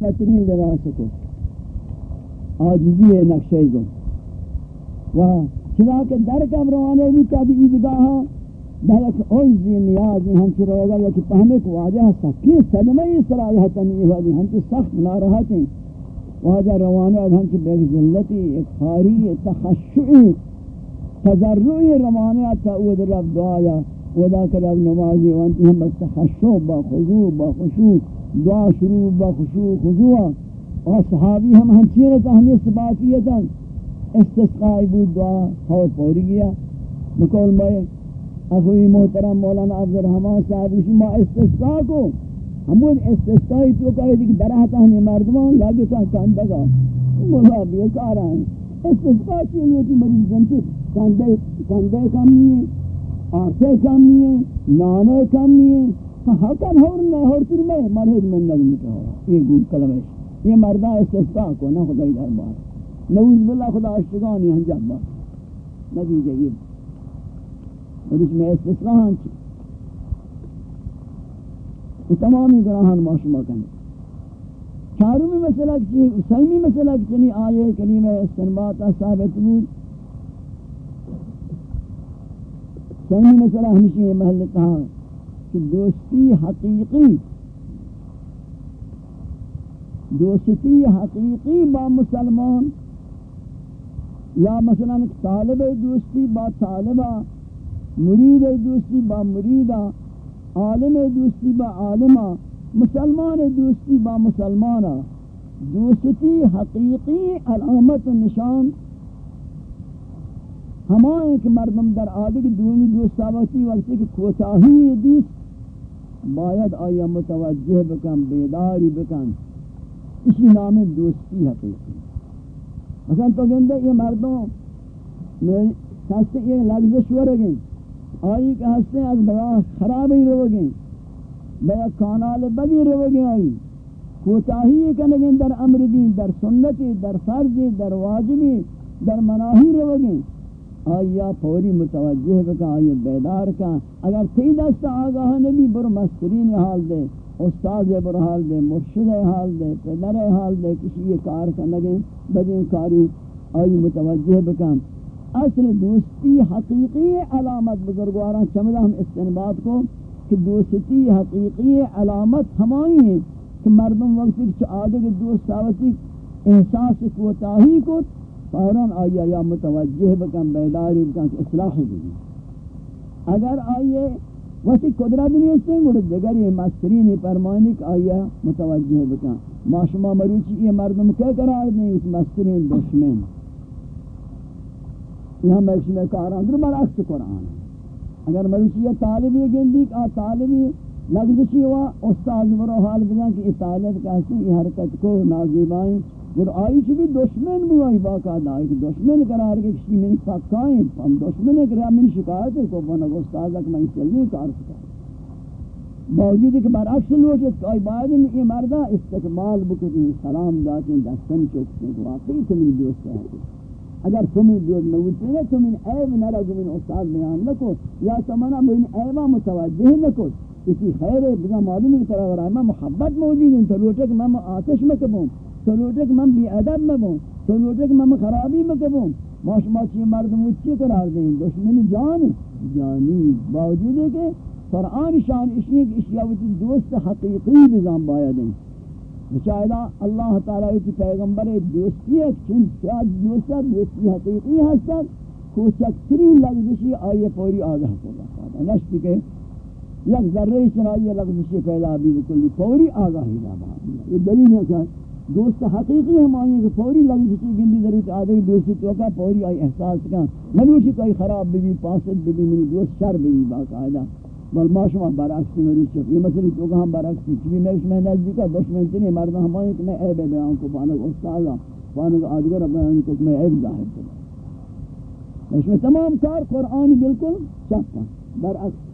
بہترین لباس کو آجزی نقشے کو و چلا کہ در کم روانے بھی تب عیدگاہ بہت اوزی نیازی ہم چی روگا یا کہ پہمے کو واجہ سکی صدمہ ہی صلاحیہ تنیہ ہوئی ہم چی سخت ناراحتی واجہ روانے ہم چی بیگ ذلتی اکفاری تخشعی تضرعی روانے تاود رب دعایا ودا کہ رب نمازی وانتی ہم بس تخشع با خضوع با خشوع دعا شروع با خشوع خضوع اور صحابی ہم ہم چیرتا ہمیں سباتیتا استسقائی بود، دعا اور پوری گیا بقول میں اخوی محترم مولانا عبدالرحمن صاحب اسی ما استسقا کو ہمون استسقائی تو کہے دیکھ براہتا ہمیں مردمان لگے لگتا کندگا. مولا بیکارا ہیں استسقا چیئے ہوتی مریض جنتی کندے کم نہیں ہے آرتے کم نہیں ہے نانے کم نہیں ہے حکم ہور نہ ہور تر میں مرحد میں نگمی کہ ہو یہ گول کلمہ ہے یہ مردہ استسقا کو نہ خدای دربار نعوذ باللہ خدا اشتگانی انجام با نتیجہ یہ اور اس میں استثناء ہاں چی یہ تمامی گناہان معاشمہ کرنے چاروں میں مسئلہ کچی سیمی مسئلہ کچنی آئے کلمہ استنباتا ثابت بود سیمی مسئلہ ہمیشہ یہ محل کہا کہ دوستی حقیقی دوستی حقیقی با مسلمان، یا مثلا طالب دوستی با طالبہ، مرید دوستی با مریدہ، عالم دوستی با عالمہ، مسلمان دوستی با مسلمانہ، دوستی حقیقی علامت نشان ہمائیں کہ مردم در آدھے عادق دومی دوست آواتی وقتی کہ کوتاہی دیست باید آیا متوجہ بکن، بیداری بکن۔ اسی نام دوستی حقیقی۔ مثلا تو گندے یہ مردوں میں کہتے یہ لگزش ورگیں، آئی کہ ہستے از بڑا خرابی روگیں بیا کانال بدی روگیں آئی۔ کوتاہی کنگیں در امر دین، در سنتی، در فرضی، در واجبی، در مناہی روگیں۔ آیا پوری متوجہ بکا آئی بیدار کا۔ اگر تی دست آگاہ نبی بر مسترین حال دے، استاد بر حال دے، مرشد حال دے، پدر حال دے، کسی یہ کار کا لگے بدین کاری آئی متوجہ بکم اصل دوستی حقیقی علامت بزرگواران چمدہ ہم استنباد کو، کہ دوستی حقیقی علامت ہمائی ہیں، کہ مردم وقت کی آدھے کے دوست ساوتی احساس کوتاہی کو فوراً آئیے یا متوجہ بکم بیداری بکم کہ اصلاح بھی اگر آئیے وسی قدرت نہیں اس ہے گوڑے دیگر یہ مسترین فرمانی کہ آیا متوجہ بکن۔ ما شما مروچی یہ مردم کیا قرار دیں؟ اس مسترین دشمن۔ یہاں میں اس میں کاران در برعکس قرآن اگر مروچی یہ طالبی گندی کہ آ طالبی لگزشی ہوا، استاد برو حال بگن کہ یہ طالب کہتے ہیں، یہ حرکت کو نازیبائیں۔ اور آئی چھ بھی دشمن بھی آئی باقاعدہ آئی کہ دشمن قرار کے کسی میں پکائیں ہم دشمن کرا من شکایت ہے کو بنا استاد کہ میں چلنے کار سکا باوجود کہ برعکس لوٹ کہ آئی بعد یہ مردہ استقبال بکتی سلام داتے ہیں، دستن چوکتے ہیں واقعی تمہیں دوست ہے۔ اگر تمہیں دوست نوچے ہیں تمہیں عیب نہ رہا تمہیں استاد بیان لکو یا تمہنا من عیبہ متوجہ لکو اسی خیر ہے بزا معلوم ہے کہ طرح ورائے میں محبت موجود ہیں، تو لوٹے کہ میں آتش میں کبوں۔ تو لوٹے کہ بی ادب میں بوں تو لوٹے کہ خرابی میں کبوں ماش ماچی مردم اچھی قرار دیں دشمن جان، جانی باوجود ہے کہ قرآن شان اشیاء کی اشیاء وچی دوست حقیقی بزام بایا دیں بچائدہ اللہ تعالیٰ کی پیغمبر دوستی ہے چون سیاد دوستا دوستی حقیقی ہستا کوچکتری لگزشی آئیے پوری آگاہ کو رکھا نشتی کہ یک ذرہ چنائی لگزشی پیدا بھی بکلی، پوری آگاہی لابا یہ دلیل ہے کہ دوست حقیقی ہم آئیں کہ فوری لگی کسی گندی ضرورت آدھے دوستی توقع فوری آئی احساس کن نلوچی کوئی خراب بھی پاسد بھی منی دوست شر بھی باقاعدہ۔ بل ما شما برعکسی مریض شد یہ مسئلہ توقع ہم برعکسی چوی میں اس میں نزدیکا دشمن تنی مردہ ہم آئیں کہ میں عیب بیان کو پانک استاذا ہاں۔ پانک آدگر بیان کو میں عیب ظاہر کروں۔ اس میں تمام کار قرآنی بالکل چکا ہاں۔ برعکس۔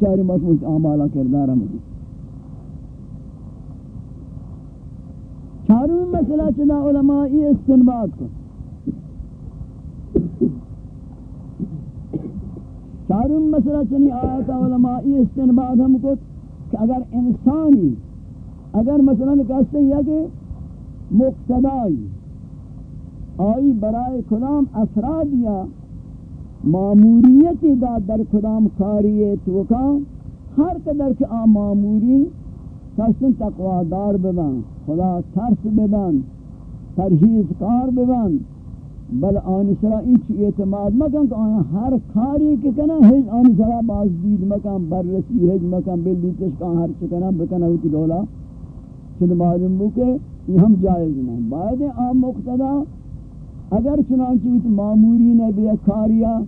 چاری مشمول اعمالا کردارہ مجھے۔ چاروں مسئلہ چنا علمائی استنباد کو۔ چاروں مسئلہ چنی آیتا علمائی استنباد ہم کو کہ اگر انسانی، اگر مثلا کہتے ہیں کہ مقتدائی، آئی برائے کلام افراد یا معموریت دا در کلام کاریت وکا ہر قدر کہ آ معموری کسن تقوادار ببن، خدا ترس ببن، پرہیز کار ببن، بل آنی سرا انچ اعتماد مکن کہ آیا ہر کاری کے کنا ہج آنی سرا باز دید مکن بررسی ہج مکن بل بلی تشکان ہر چکنا بکنا ہوتی دولا۔ چند معلوم بو کہ یہ ہم جائز نہیں۔ باید آم مقتدا، اگر چنانچہ ہوتی معموری نے کاریا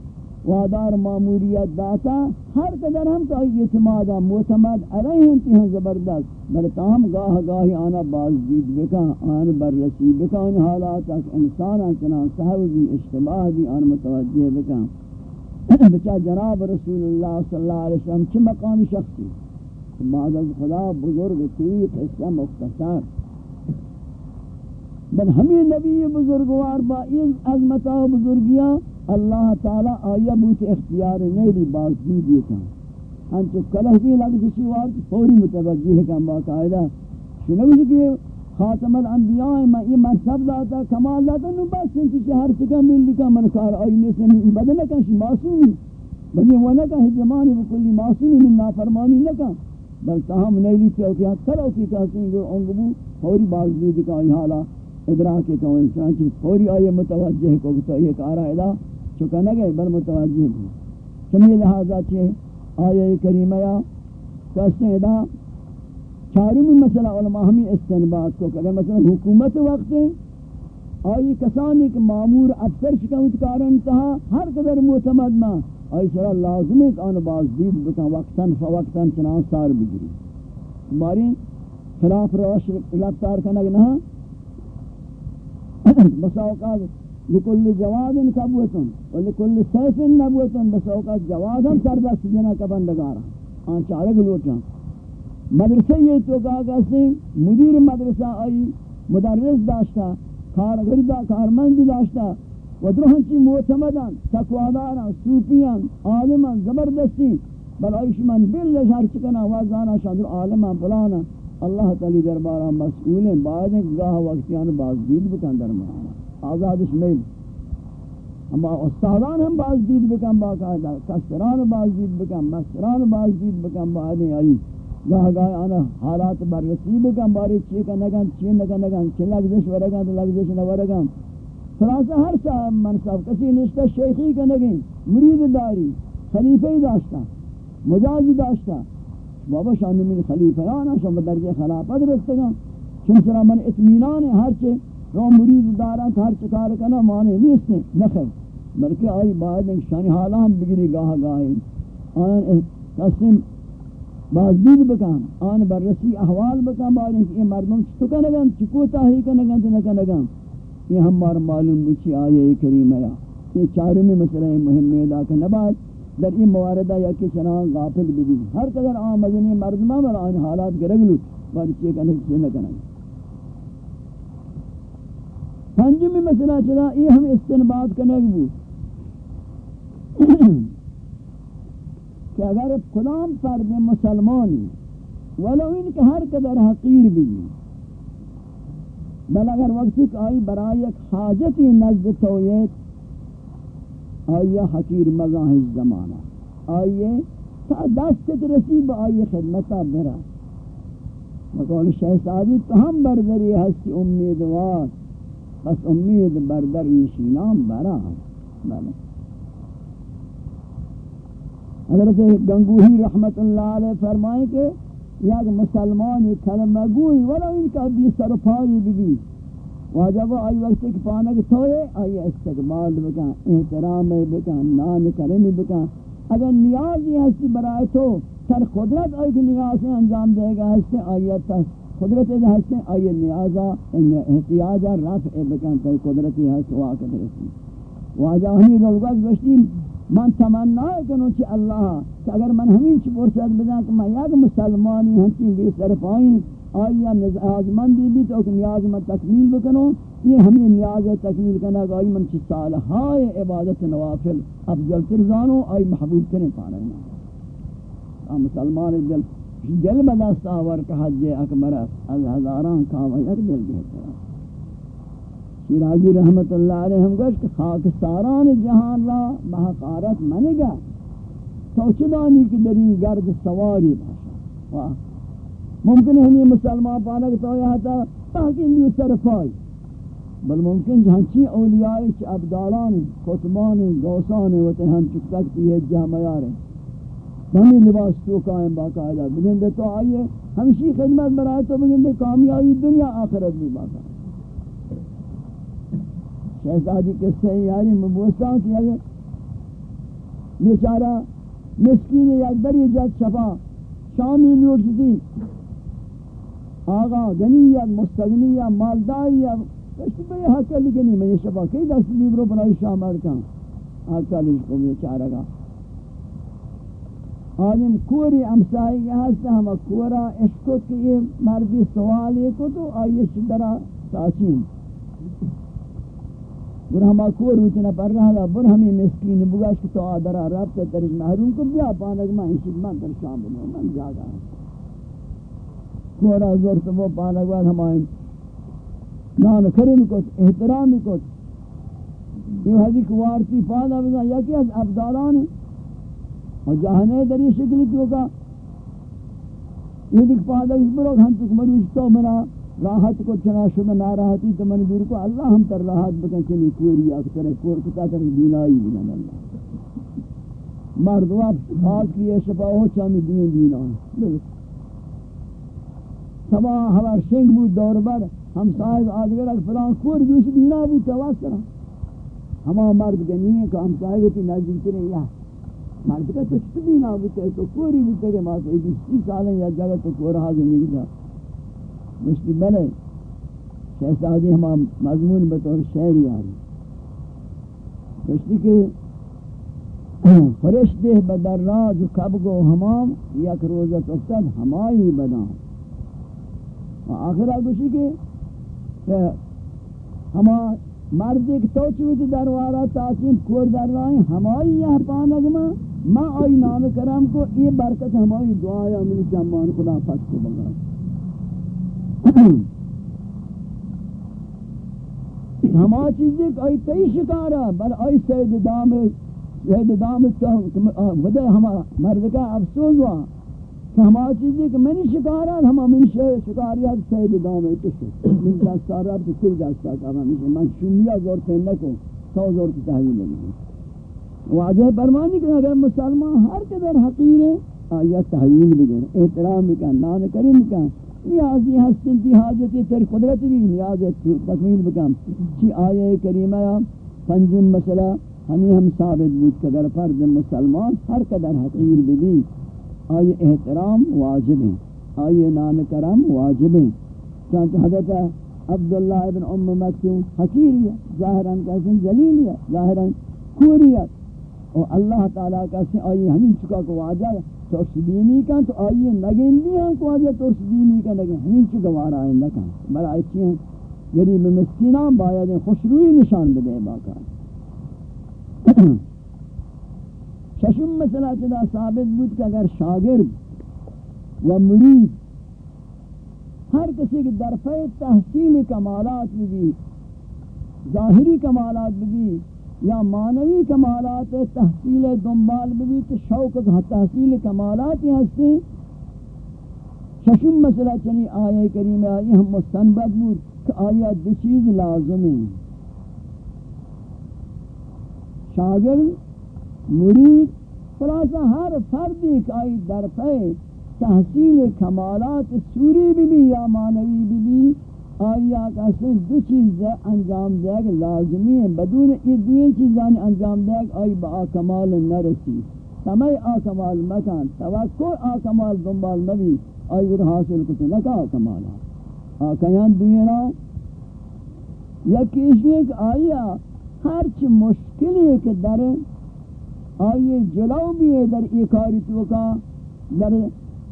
وادار معمولیت داتا ہر قدر ہم تو اعتمادا معتمد علیہ انتی ہیں زبردست۔ بل تاہم گاہ گاہی آنا بازدید بکا آن بررسی بکا ان حالات اک انسان چنان صحب بھی اشتباہ بھی آن متوجہ بکا بچا جناب رسول اللہ صلی اللہ علیہ وسلم چھ مقام شخصی؟ بعد از خدا بزرگ، کوئی قصہ مختصر۔ بل ہمیں نبی بزرگوار با این عظمتہ بزرگیاں اللہ تعالی آیا بوت اختیار نیلی باز دی دیتا۔ ہنچو کلہ کی لگ جسی وارد، فوری متوجہ ہے کہ باقاعدہ شنوش کہ خاتم الانبیاء میں یہ مرتب داتا، کمال داتا، نو بس انتی کہ ہر چکا مل لکا، من کار آئینے سے من عبادہ نکا شی معصومی بلی وہ نکا ہی زمانی بکلی معصومی من نافرمانی نکا بل تاہم نیلی تیوکیات کرو کی کہتے ہیں کہ انگبو فوری باز دی دکا یہ حالا ادراک کا انسان چھ فوری آئے متوجہ کو کہ تو یہ کارا ادا چکا نہ گئے، بل متوجہ بھی سمی لہذا چھے آیہ کریمہ یا کہتے ادا چارمی مسئلہ علماء ہمیں استنباد کو کہ مثلا حکومت وقت آئی کسانی کہ معمور افسر شکمت کارن تہا، ہر قدر معتمد ما آئی سرا لازم ہے کہ آن باز دید بکن، وقتاً فوقتاً چنان سار بگری ہماری خلاف روش رفتار کنگ نہ، بسا اوقات لکل جواد کبوتن و لکل سیف نبوتن بسا اوقات جواد ہم سر دست جنا کبن لگارا آن چارک لوٹا مدرسہ یہ تو کہا کہ مدیر مدرسہ آئی، مدرس داشتا کارگری دا کارمندی داشتا و در ہنچی معتمدان، تقواداران، صوفیان، عالمان زبردستی بل آئیش من بل لشار چکنا وازانا شادر عالمان فلانا. اللہ تعالی دربارہ مسئول ہیں بعد ایک گاہ وقتیان بازدید بکن دربارہ آزادش میل. اما استادان ہم بازدید بکن باقاعدہ کسران بازدید بکن، مستران بازدید بکن بعد آئی گاہ گاہ آنا حالات بررسی بکن باری چی کا نگن، چی نگن نگن. چی لگزش ورگن تو لگزش نورگن. خلاصہ ہر صاحب منصب کسی نشتہ شیخی کا نگن مرید داری. خلیفہی داشتا. مجازی داشتا. بابا شان من خلیفیان شان بدرجه خلافت رستگان چون سرا من اطمینان ہر چے رو مرید داران ہر چکار کنا مانے نیست نخیر۔ بلکہ آئی بعد ایک شان حالا ہم بگری گاہ گاہی آن قسم بازدید بکن، آن بررسی احوال بکن بعد ایک یہ مردم چتو کنگن چکو تاہی کنگن تنکنگن یہ ہم مار معلوم بچی آئے کریم ہے۔ یہ چارمی مسئلہ مهم ہے دا کہ نبات در این مواردہ یا کہ چنان غافل بھی ہر قدر عام مدنی مردمہ بل آن حالات گرگلو باری چیئے کہ نکسی نہ کریں پنجمی مسئلہ چلا، یہ ہم استنباد کنگ بو کہ اگر کلام فرد مسلمانی ولو ان کے ہر قدر حقیر بھی بل اگر وقتی کہ آئی برای ایک حاجتی نزد تویت آئیے حقیر مزاح زمانہ آئیے تا دست رسی با آئیے خدمتا برا مقول شہزادی تو ہم بردری ہستی امیدوار۔ بس امید بردر نشینام برا. بلا حضرت گنگوہی رحمت اللہ علیہ فرمائیں کہ یک مسلمانی کلمہ گوئی ولو ان کا بھی سرپائی بھی بھی واجب آئی وقت ایک پانک تھوئے آئی استقبال بکن، احترام بکن، نان کرمی بکن. اگر نیازی ہستی برای تو سر قدرت آئی کی نیازیں انجام دے گا ہستے آئیت قدرت ہے ہستے آئی نیازہ احتیاجہ رفع بکن تی قدرتی ہست واقع رسی واجہ ہمیں روگت گوشتی من تمنا کنو چی اللہ کہ اگر من ہمیں چی پرسد بدن کہ میں یک مسلمانی ہنچی بے سرپائیں آیا نیاز مندی بھی تو کہ نیاز میں تکمیل بکنو یہ ہمیں نیاز تکمیل کرنا کہ آئی من چی صالحائے عبادت نوافل افضل ترزانو آئی محبوب کرنے پا رہے ہیں مسلمان دل دل بدست آور کہ حج اکبر از ہزاران کام یک دل بہتر شیرازی رحمت اللہ علیہ ہم گوش کہ خاک ساران جہان را بحقارت منگا سوچدانی کی دری گرد سواری باشا ممکن ہے ہمیں مسلمان پانا کہ تو یہاں تا تاکہ لیے سرفائی بل ممکن جہاں چی اولیاء چی عبدالان خطمان گوسان و تہن چکتک تی ہے جہمیار ہیں ہمیں لباس تو قائم باقاعدہ؟ بگن دے تو آئیے، ہمشی خدمت برائے تو بگن دے کامیابی دنیا آخرت بھی باقاعدہ۔ شہزادی قصہ یاری مبوستان کی اگر بیچارہ مسکین یک بری جد شفا، شامی لوٹ دی آغا غنیت مستغنیت مالداریت کشتی بے حق لگنی میں یہ شفا کئی دست بیبرو بنائی شام ارکان حق لگنی کو بیچارہ گا۔ آدم کوری امسائی کے ہستا ہم کورا اشکت کہ یہ مردی سوال یہ کو تو آئیش درہ ساچین بر ہما کور ہوتی نہ پر رہا بر ہمیں مسکین بگاش کہ تو آدھرا رب تے ترک محروم کو بیا پانک میں اسی من در شام بنو، من جاگا۔ کورا زور تو وہ پانک بعد ہمائیں نان کرم کت احترام کت۔ یہ حدی کوارتی پادا بزا یکی از افضالان اور جہنے دری شکلی کیوں کا یہ دیکھ پادا اس بروک ہم تک مروش تو منا راحت کو چنا شد ناراحتی تو من دور کو۔ اللہ ہم تر راحت بکن چنی کوری اکتر کور کتا تر بینائی بکن اللہ مرد وقت خاص کیے شفا ہو چامی دین دینا سبا ہمار شنگ بود دور بر، ہم صاحب آدگر اگر فلان کور دوش بینا بود تواز کرا ہما مرد گنی ہے کہ ہم صاحب تی نزدیک کریں، یا مرد کا تو چھ بینا بود تو کوری بود کہ ماں تو بیسی سالیں یا جگہ تو کور حاضر نہیں گیا مشتی بلے شہزادی ہما مضمون بطور شہری آئی مشتی کہ فرش دہ بدر راز کب گو ہمام یک روزت افتد ہمائی بدام. آخرہ گوشی کہ ہما مرد ایک تو چوت دروارا تاکیم کور در رائیں ہمائی یہ پانگ ما آئی نام کرم کو یہ برکت ہمائی دعایا منی جمان خدا پس کو بگا ہما چیزی کہ آئی تی شکارا، بل آئی سید دام سید دام ودے ہما مردکا افسوس ہوا کہ ہما چیزی کہ منی شکارا، ہما منی شکاریات سید دام اتشو من دستا رب تو تی دستا کہا من شمیہ زور تینکو سو زور کی تحویل لگی واجہ برمانی کہ اگر مسلمان ہر قدر حقیر ہے آیات تحویل بگر احترام بکن نان کریم بکن نیازی ہستن تی حاجتی تر قدرت بھی نیاز تکمیل بکم چی آیہ کریمہ یا پنجم مسئلہ، ہمیں ہم ثابت بود کہ اگر فرد مسلمان ہر قدر حقیر بھی آئے احترام واجب ہیں آئے نان کرم واجب ہیں چانچہ حضرت عبداللہ ابن ام مکتوم حقیری ہے، ظاہراً کہتے ہیں ذلیل ہے، ظاہراً کوریت اور اللہ تعالیٰ کہتے ہیں آئے ہمیں چکا کو واجب ترس دینی کن تو آئیے نگین دی ہم کو آجا ترس دینی کن نگین ہمیں چو گوارا آئیں لکن بل آئیچی ہیں۔ یعنی غریب مسکینان باید خوشروئی نشان بدے باقا ششم مسئلہ چدا ثابت بود کہ اگر شاگرد و مرید ہر کسی کی درفع تحصیل کمالات بھی ظاہری کمالات بھی یا معنوی کمالات تحصیل دنبال بھی تو شوق تحصیل کمالات ہی ہستے ششم مسئلہ چنی آیہ کریم آئی ہم مستنبت بود کہ آیا دی چیز لازم ہے شاگرد، مرید خلاصہ ہر فردی کہ آئی در پہ تحصیل کمالات سوری بھی بھی یا معنوی بھی بھی آیا کسی دو چیز انجام دے گا لازمی ہے بدون یہ دوین چیزان انجام دے گا آئی با آکمال نرسی سمئی آکمال مکان توقع آکمال دنبال نبی آئی گر حاصل کتے لکا آکمال آکیان دوینا یکی اشیاء کہ آیا ہرچ مشکلی ہے کہ در آئی جلو بھی ہے در ایکاری تو کا در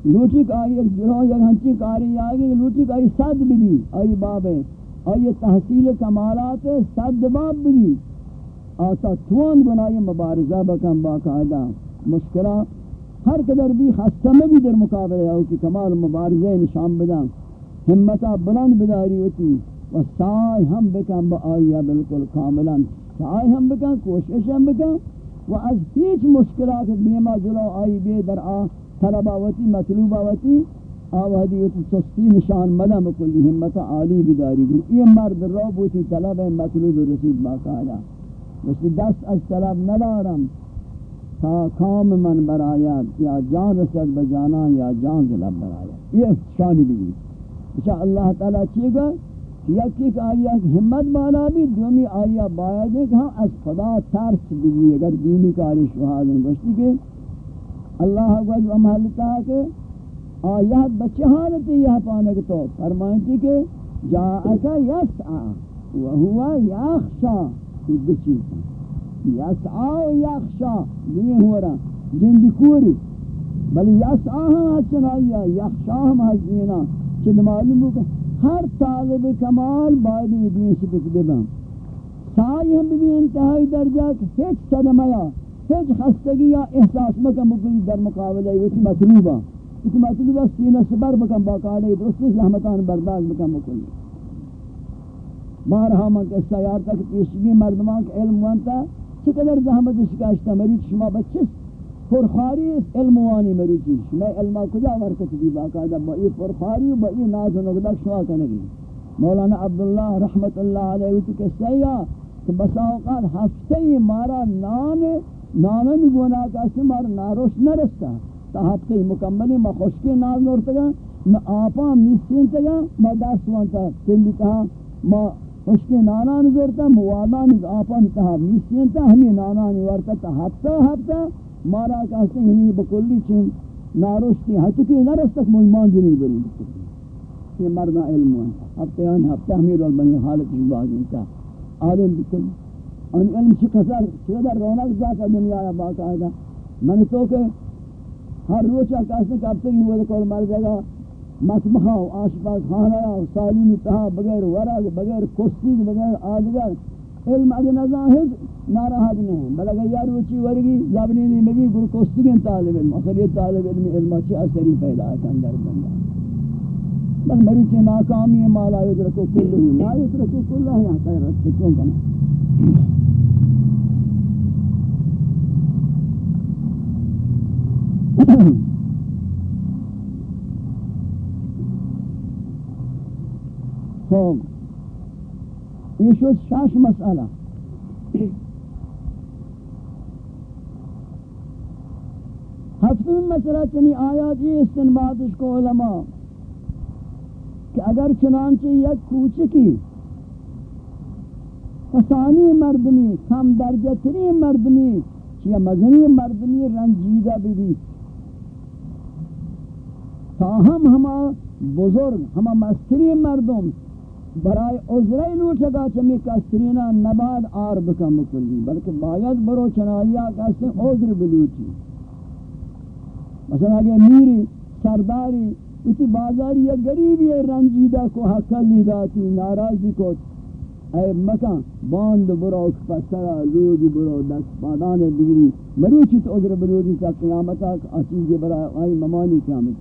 لوٹی کاری، ایک جلو یک ہنچی کاری آگے لوٹی کاری صد بھی بھی آئی باب ہے آئی تحصیل کمالات ہے صد باب بھی بھی آتا توان بنائی مبارزہ بکن باقاعدہ۔ مشکلہ، ہر قدر بھی خستمہ بھی در مقابلہ ہو کہ کمال مبارزہ نشان بدن۔ ہمتا بلند بداری ہوتی۔ و سائی ہم بکن با آئیہ بالکل کاملا۔ سائی ہم بکن، کوشش ہم بکن۔ و از ہیچ مشکلات بیما جلو آئی بے در آ طلباوتی مطلوباوتی آوہدی ہوتی سستی نشان مدن بکلی ہمتا عالی بداری گو یہ مرد رو بوتی طلب مطلوب رسید باقاعدہ وشی دست از طلب ندارم، تا کام من برایت یا جان رسد بجانا یا جان طلب برایت یہ شانی بھی اچھا اللہ تعالیٰ چیئے گا یکی کہ آیا ہمت بالا بھی دومی آیا باید ہے کہ ہم از خدا ترس بھی اگر دینی کاری شہاد ہیں گوشتی کہ اللہ اکبر امحلتا ہے کہ آیات بچے حالت یہ پانے کے تو فرمائنتی کہ جاءکا یسعا وہوا یخشا یہ دو چیز یسعا و یخشا یہ ہو رہا جن کوری۔ بل یسعا ہم اچھن آیا یخشا ہم حسینا چند معلوم ہوگا ہر طالب کمال باید یہ دین سے صفت ببن۔ سائی ہم بھی انتہائی درجہ کہ ہیچ صدمیا ہیچ خستگی یا احساس مکم بکلی در مقابلہ یہ مطلوبہ اس مطلوبہ سینہ سبر بکم باقالی درست اس رحمتان برداشت بکم بکلی بارہا من کہ سیار تک پیشگی مردمان کے علم وانتا، چقدر زحمت شکاشتا مریض شما بچس پرخاری علم وانی مریضی میں علمہ کجا ورکت دی؟ باقاعدہ با یہ پرخاری با یہ ناز و نگدک شما کنگی مولانا عبداللہ رحمت اللہ علیہ ویتی کہ سیاہ کہ بسا اوقات ہفتے ہی مارا نان نانن گونا کسی مارا ناروش نرستا تا ہفتے مکملی ما خوشکی ناز نورتگا ما آپا میسینتگا ما دست وانتا تندی کہا ما خوشکی نانان زورتا موادان آپا نتہا میسینتا ہمیں نانان ورتا تا ہفتہ ہفتہ مارا کہتے ہیں ہنی بکلی چیم ناروشتی ہے تو کہ نرس مہمان جنی بری یہ مردہ علم ہے ہفتے ہفتہ ہمیں رول بنی حالت جباز انتا آدم بکل ان علم چی قصر چقدر رونق ذاتا دنیا یا باقاعدہ میں نے تو کہ ہر روچہ کہتے ہیں کہ اب تک کول مر جائے گا مسمخہ و آشپاس خانہ و سالین اتحا بغیر ورق بغیر کستی بغیر آدگر علم اگر نظاہد ناراحت نہیں بل اگر یار روچی ورگی زبنی نہیں مبی گر کوستگن طالب علم اخر یہ طالب علم علم چی اثری پیدا کن در بندہ بل مروچی ناکامی مالا یدرکو کلہو لا یدرکو کلہ یا خیر رست چون کنا یہ شد شش مسئلہ. ہفتم مسئلہ چنی آیات یہ استنبادش کو علماء کہ اگر چنانچہ یک کوچکی فسانی مردمی کم درجہ تری مردمی، یا مزنی مردمی رنجیدہ بھی تاہم ہما بزرگ، ہما مستری مردم برای عذرے لوٹا گا چمی کسترینا نباد آر بکم کلی بلکہ باید برو چنائیا کستے عذر بلوٹی مثلا اگر میری سرداری اسی بازاری یا گریبی رنجیدہ کو، حقل لی داتی ناراضی کو. اے مکان باند برو پسرا لوگ برو، دست پادان بگری مروچی تو عذر بلوٹی تا قیامتا آچیزی برای آئی ممانی قیامت.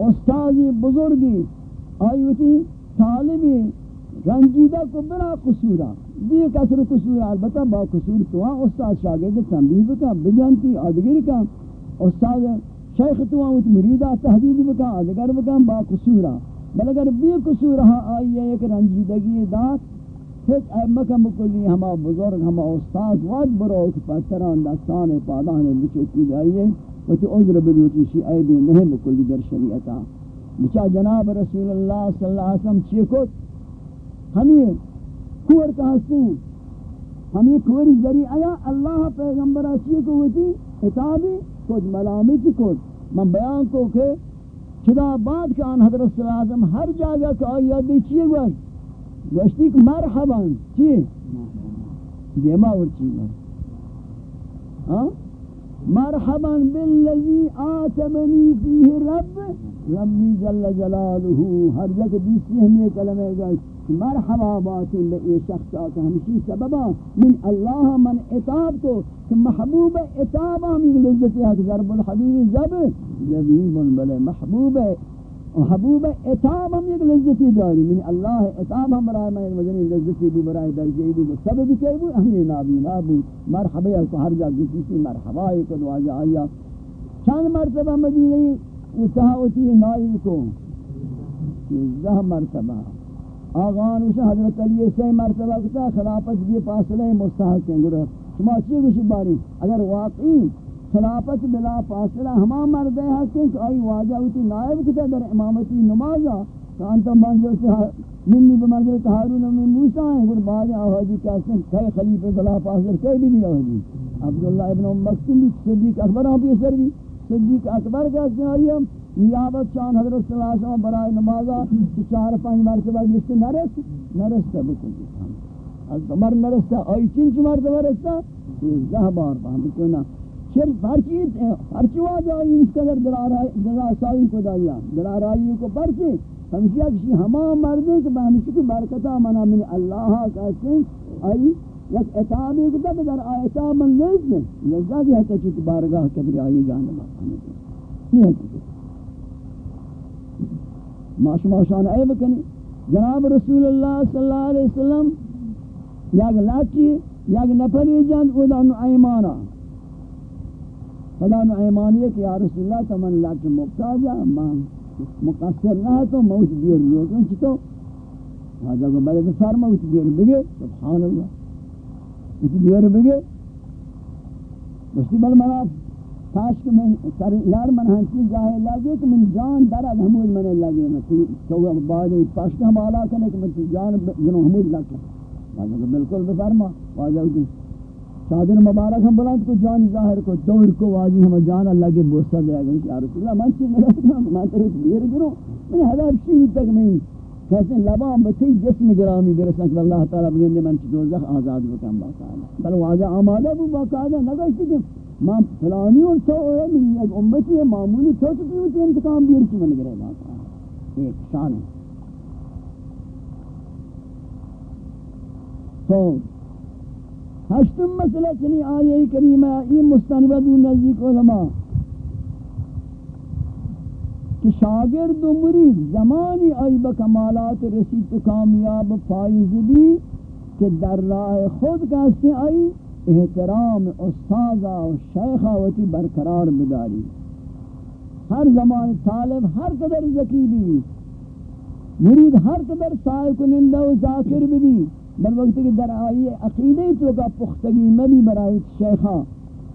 استازی بزرگی آئی ہوتی طالبی رنجیدہ کو بلا قصورا بھی کسر قصورا البتہ با قصور تو ہاں استاد شاگرد تنبیہ بکا بجانتی آدگر کا استاد شیخ تو ہاں مریدہ تحدید بکا آدگر بکا با قصورا بل اگر بھی قصورا ہاں آئی ہے ایک رنجیدگی دات ہیچ ایمکہ مکلی ہما بزرگ، ہما استاد واد بروک، پتران، دستان، پادان، بچوکی دائیے وچی عذر بلوچی شی عیبی نہیں مکلی در شریعتا۔ بچا جناب رسول اللہ صلی اللہ علیہ وسلم چیکت ہمیں کور کا حسن ہمیں کوری ذریعہ آیا، اللہ پیغمبر چیئے کو ہوتی؟ اتابی کچھ ملامت کچھ۔ من بیان کو کہ چدا بعد کہ آن حضرت صلی اللہ علیہ وسلم ہر جاگہ کہ آئی دی چیئے گوش گوشتی کہ مرحباً، چیئے۔ دیما اور چیئے۔ ہاں؟ مرحبا بالذي آتمنی فيه رب. ربی جل جلالہ ہر جگہ بیسی ہمیں کلمہ گئی مرحبا باتن بے شخص آتا ہمشی سببا من اللہ من اتاب کو. کہ محبوب اتاب ہمیں لذتی حق ضرب الحبیب، زب. زبیب بلے محبوب محبوب اتاب ہم ایک لذتی داری. من اللہ اتاب ہم برای میں مدنی لذتی بھی برای درجی بھی سبب کئی بھی ہمیں نابی نابو مرحبا کو ہر جگہ کسی مرحبا کو دعا جائیا چند مرتبہ مدینی اتحاوتی نائب کو؟ زہ مرتبہ آغان اسے حضرت علی سے مرتبہ کتا خلافت بھی فاصلہ مستحق ہیں. گروہ شما چیئے گوشی باری؟ اگر واقعی خلافت بلا فاصلہ ہما مردے ہیں کہ آئی واجہ ہوتی نائب کتا در امامتی نمازہ کہ انتا منزل سے منی بمنزل تحارون من موسیٰ ہیں گر بعد آہدی کہتے ہیں کئی خلیفہ بلا فاصل کئی بھی بھی آہدی عبداللہ ابن مکتوم بھی صدیق اکبر ہاں پیسر بھی۔ صدیق اکبر کہتے ہیں آئیم نیابت چان حضرت صلی اللہ علیہ وسلم برای نمازہ چار پانچ مرتبہ جس نرس نرستا بکن حضرت عمر نرستا آئی چنچ مرتبہ رستا زہ بار فهم بکنا چر ہر چیز ہر چیز آئی اس قدر دلار سائی کو دایا دلار آئی کو پرچے۔ ہمشیہ کسی ہما مردے کہ بہمشی کی برکتا منا من اللہ کہتے ہیں۔ آئی، یک اتابی کو تک در آیتا من لیز لذا بھی ہے کہ بارگاہ کبری آئی جانب۔ آنے جانبا نہیں ہے ماشما شان اے بکنی جناب رسول اللہ صلی اللہ علیہ وسلم یک لاچی یک نفری جان اودا نعیمانا خدا نعیمانی ہے کہ یا رسول اللہ تمن لاچ مبتاجا من مقصر نہ تو موت بیر لوگن چتو حاجہ کو بلے تو فرما اس بیر بگے سبحان اللہ اس بیر بگے مشتی بل مناف کاش کہ میں سر لار من ہنچی جاہے لگے کہ من جان درد حمود من لگے میں تو بعد پاش کا بالا کرنے کہ من جان جنو حمود لگے واجہ کو بالکل بفرما واجہ کو صادر مبارک ہم بلند کو جان ظاہر کو دور کو واجی ہم جان اللہ کے بوسہ دے گا کہ رسول اللہ من سے میرا میں تیرے دیر گرو میں ہدف شی تک میں کہتے ہیں لبام بتی جسم گرامی برسن کہ اللہ تعالی بگندے من چھ دوزخ آزاد بکن باقاعدہ۔ بل واجہ آمادہ بھی باقاعدہ۔ نہ کہ ما فلانی اور تو ہے میری ایک امتی ہے، معمولی تو تو پیوتی انتقام بھی ارچی من گرے باقا ایک شان ہے۔ تو ہشتم مسئلہ چنی آیہ کریمہ یہ مستنبت نزدیک علماء. کہ شاگرد و مرید زمانی آئی بکمالات رسید تو کامیاب فائز بھی کہ در راہ خود کہتے آئی احترام استاذہ و شیخہ وتی برقرار بداری. ہر زمان طالب ہر قدر ذکی بھی مرید ہر قدر سائے کنندہ و ذاکر بھی بل وقت کہ در آئی عقیدے تو کا پختگی مبی برای شیخہ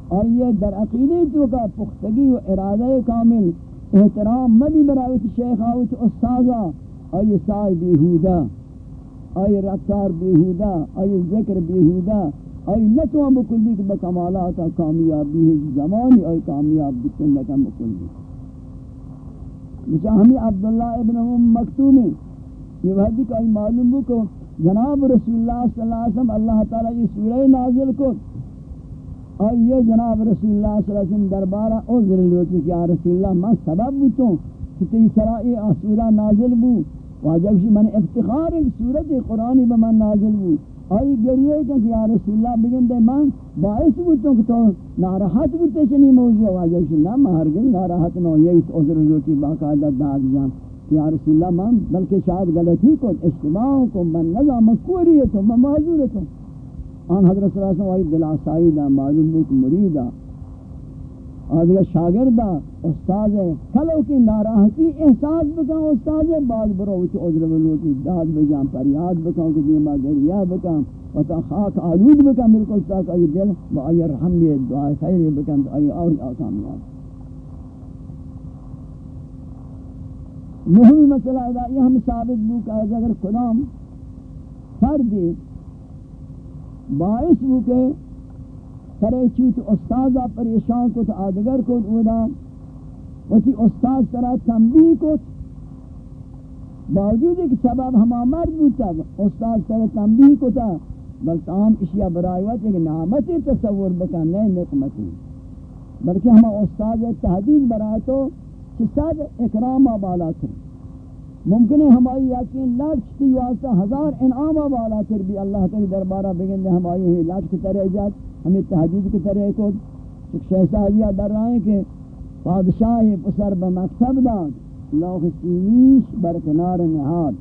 اور یہ در عقیدے تو کا پختگی و ارادہ کامل، احترام مبی برای شیخہ و استاذہ اور یہ سائے بیہودہ آئی رفتار بیہودہ آئی ذکر بیہودہ آئی نتوان بکلی کہ بکمالاتا کامیابی ہے زمانی آئی کامیاب بکن لکن بکلی. مثلا ہمیں عبداللہ ابن ام مکتومی یہ وحدی کہ آئی معلوم ہو کہ جناب رسول اللہ صلی اللہ علیہ وسلم، اللہ تعالیٰ یہ سورہ نازل کو آئی یہ جناب رسول اللہ صلی اللہ علیہ وسلم دربارہ عذر لوٹی کہ یا رسول اللہ، میں سبب بتوں کہ تی سرائی سورہ نازل بو۔ واجب شی من افتخار ایک سورت قرآنی بمن نازل بو۔ آئی گریے کہ یا رسول اللہ بگن دے من باعث بودتوں کہ تو ناراحت بودتے چنی موضوع واجہ شن نا مہرگن ناراحت نو یہ عذر روٹی باقاعدہ داد جان۔ یا رسول اللہ، من؟ بلکہ شاید غلطی کو اجتماع کو من نظام مکوریتو من معذورتو آن حضرت صلی اللہ علیہ وسلم آئی دل آسائی دا، معلوم بود مریدہ آدھگا شاگردہ استاد ہے کلو کی ناراحتی احساس بکن، استاد ہے بعد برو وچ عذر بلوٹی داد بجان پر یاد بکن کہ دیما گریا بکن. و تا خاک آلود بکن، بالکل تاک آئی دل، و آئی رحم بھی دعا خیر بکن، آئی اور آسان مهم مسئلہ ادا یہ ہم ثابت بو کہ اگر کلام فردی باعث بو کہ سرے چوت استاذہ پریشان کو تو آدگر کو اودا وتی استاذ سرا تنبیہ کو باوجود کہ سبب ہما مرد بوتا استاذ سرا تنبیہ کو تا بل تمام اشیاء برائے وقت ایک نعمت تصور بکن، نئے نقمتی بلکہ ہم استاد تحدید برائے تو صد اکرام بالا تر ممکن ہے ہماری یقین لاکھ تی واسطہ ہزار انعام بالا تر بھی اللہ تعالی دربارہ بگن دے ہماری ہوئی لاکھ کی طرح جات ہمیں تحدید کی طرح کو شہزادیہ در رہے کہ بادشاہ پسر بمکتب دان لوح سینیش برکنار نهاد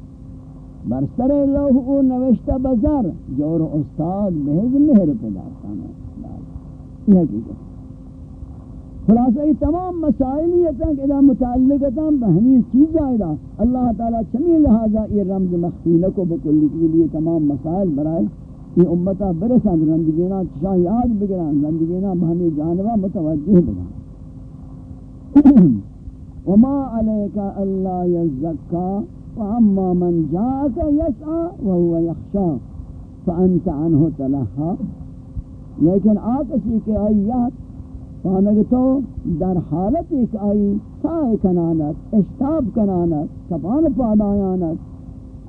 بر سر لوح او نوشته بزر، جور استاد محض مهر پیدا یہ حقیقت خلاصہ یہ تمام مسائل یہ ہیں کہ اذا متعلقتا بہمی چیز آئیدا اللہ تعالیٰ چمی لہذا یہ رمز مخفیلہ کو بکلی کے لیے تمام مسائل برائے یہ امتا برسان رندگینا چشاہ یاد بگران رندگینا بہمی جانبہ متوجہ بگران وما عليك الا يزكى واما من جاءك يسعى وهو يخشى فانت عنه تلهى لیکن آکسی کے آئیات تو در حالت ایک آئی سائے کنانت، اشتاب کنانت کپان پادایانت۔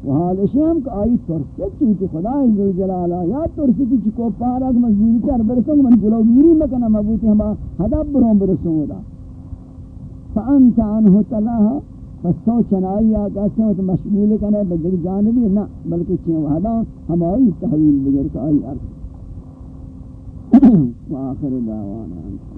و حال اشیام کہ آئی ترسک چوتی خدا عزو جلالا یا ترسکی چکو پارک مزدوری تر برسنگ، من جلو گیری مکنم مبوتی ہما حدب برون برسنگ دا۔ فانت عنه تلاها فسو چنائی آقا سے وہ مشغول کنے بدر جانبی نہ، بلکہ چین وحدا ہماری تحویل بگر کا آئی عرض وآخر دعوانا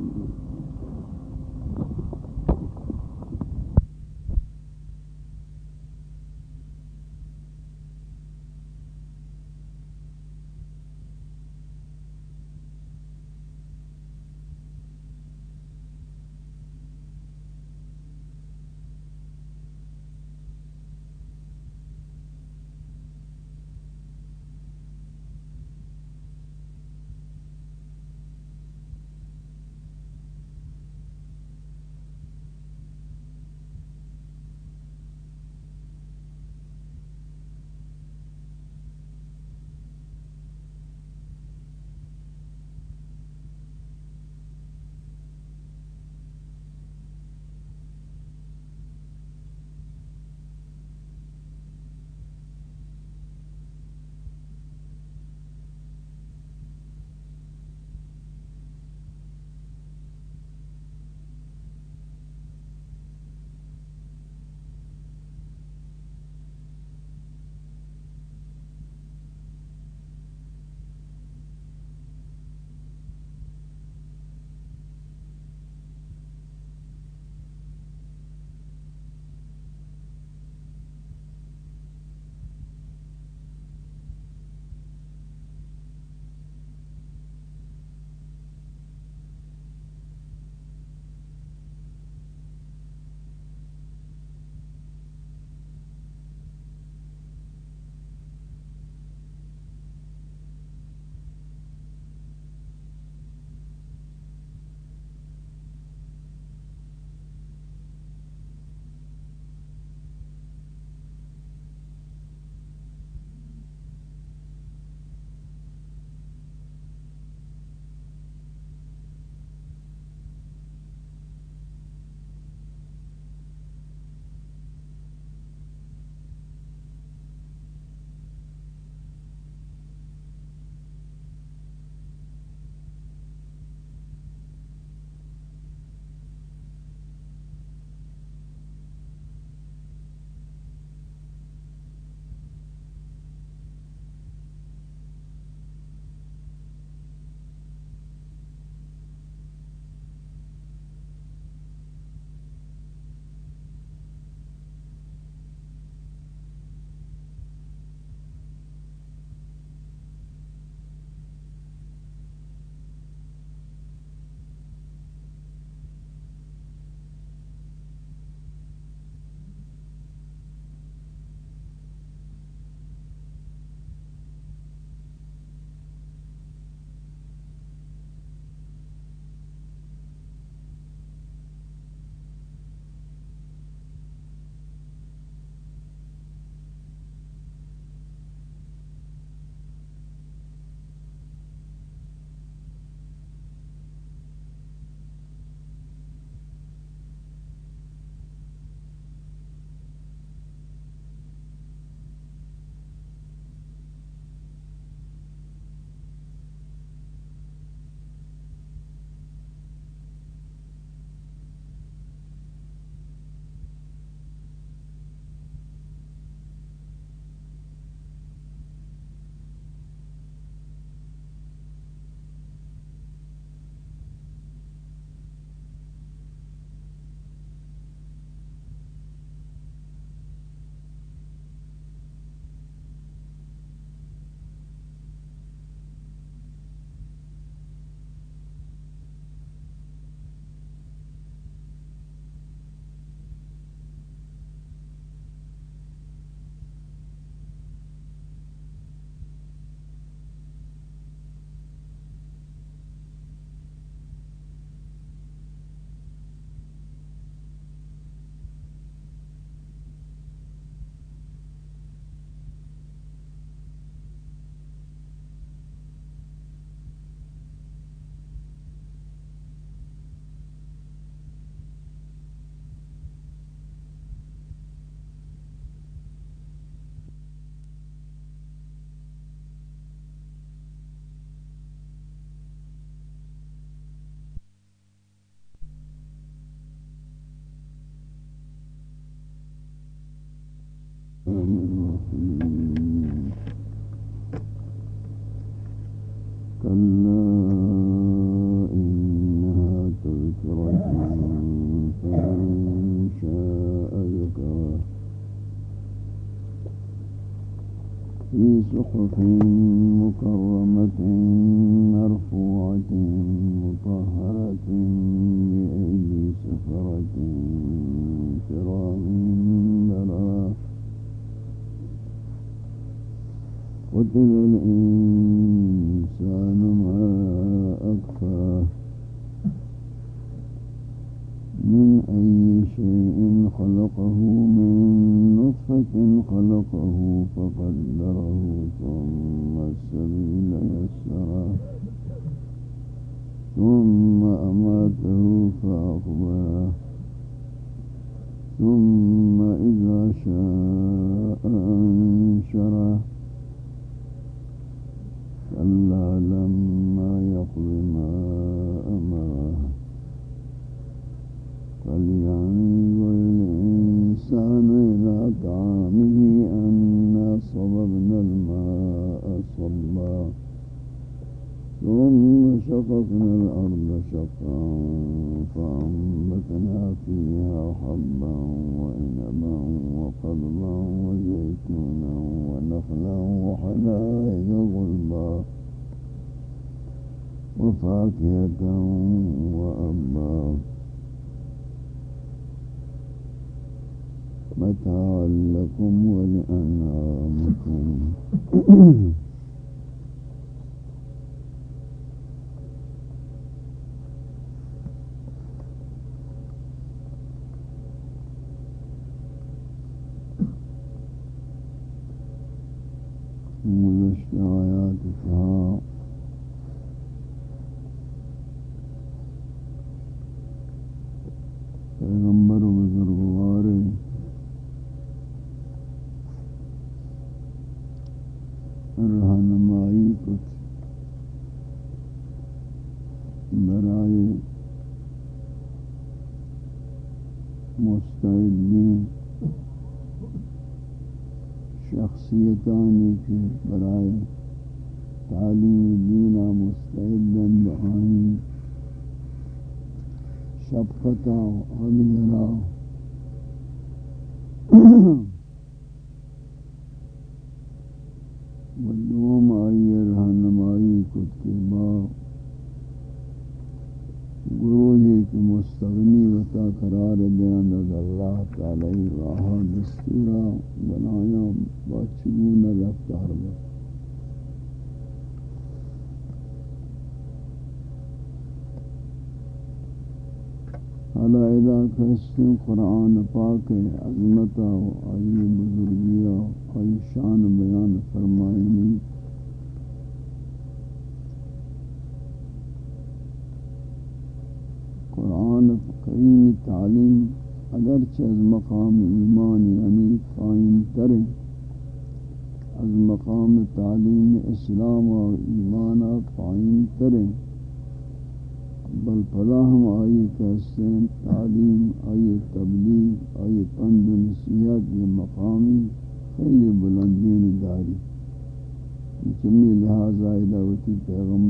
Mm-hmm.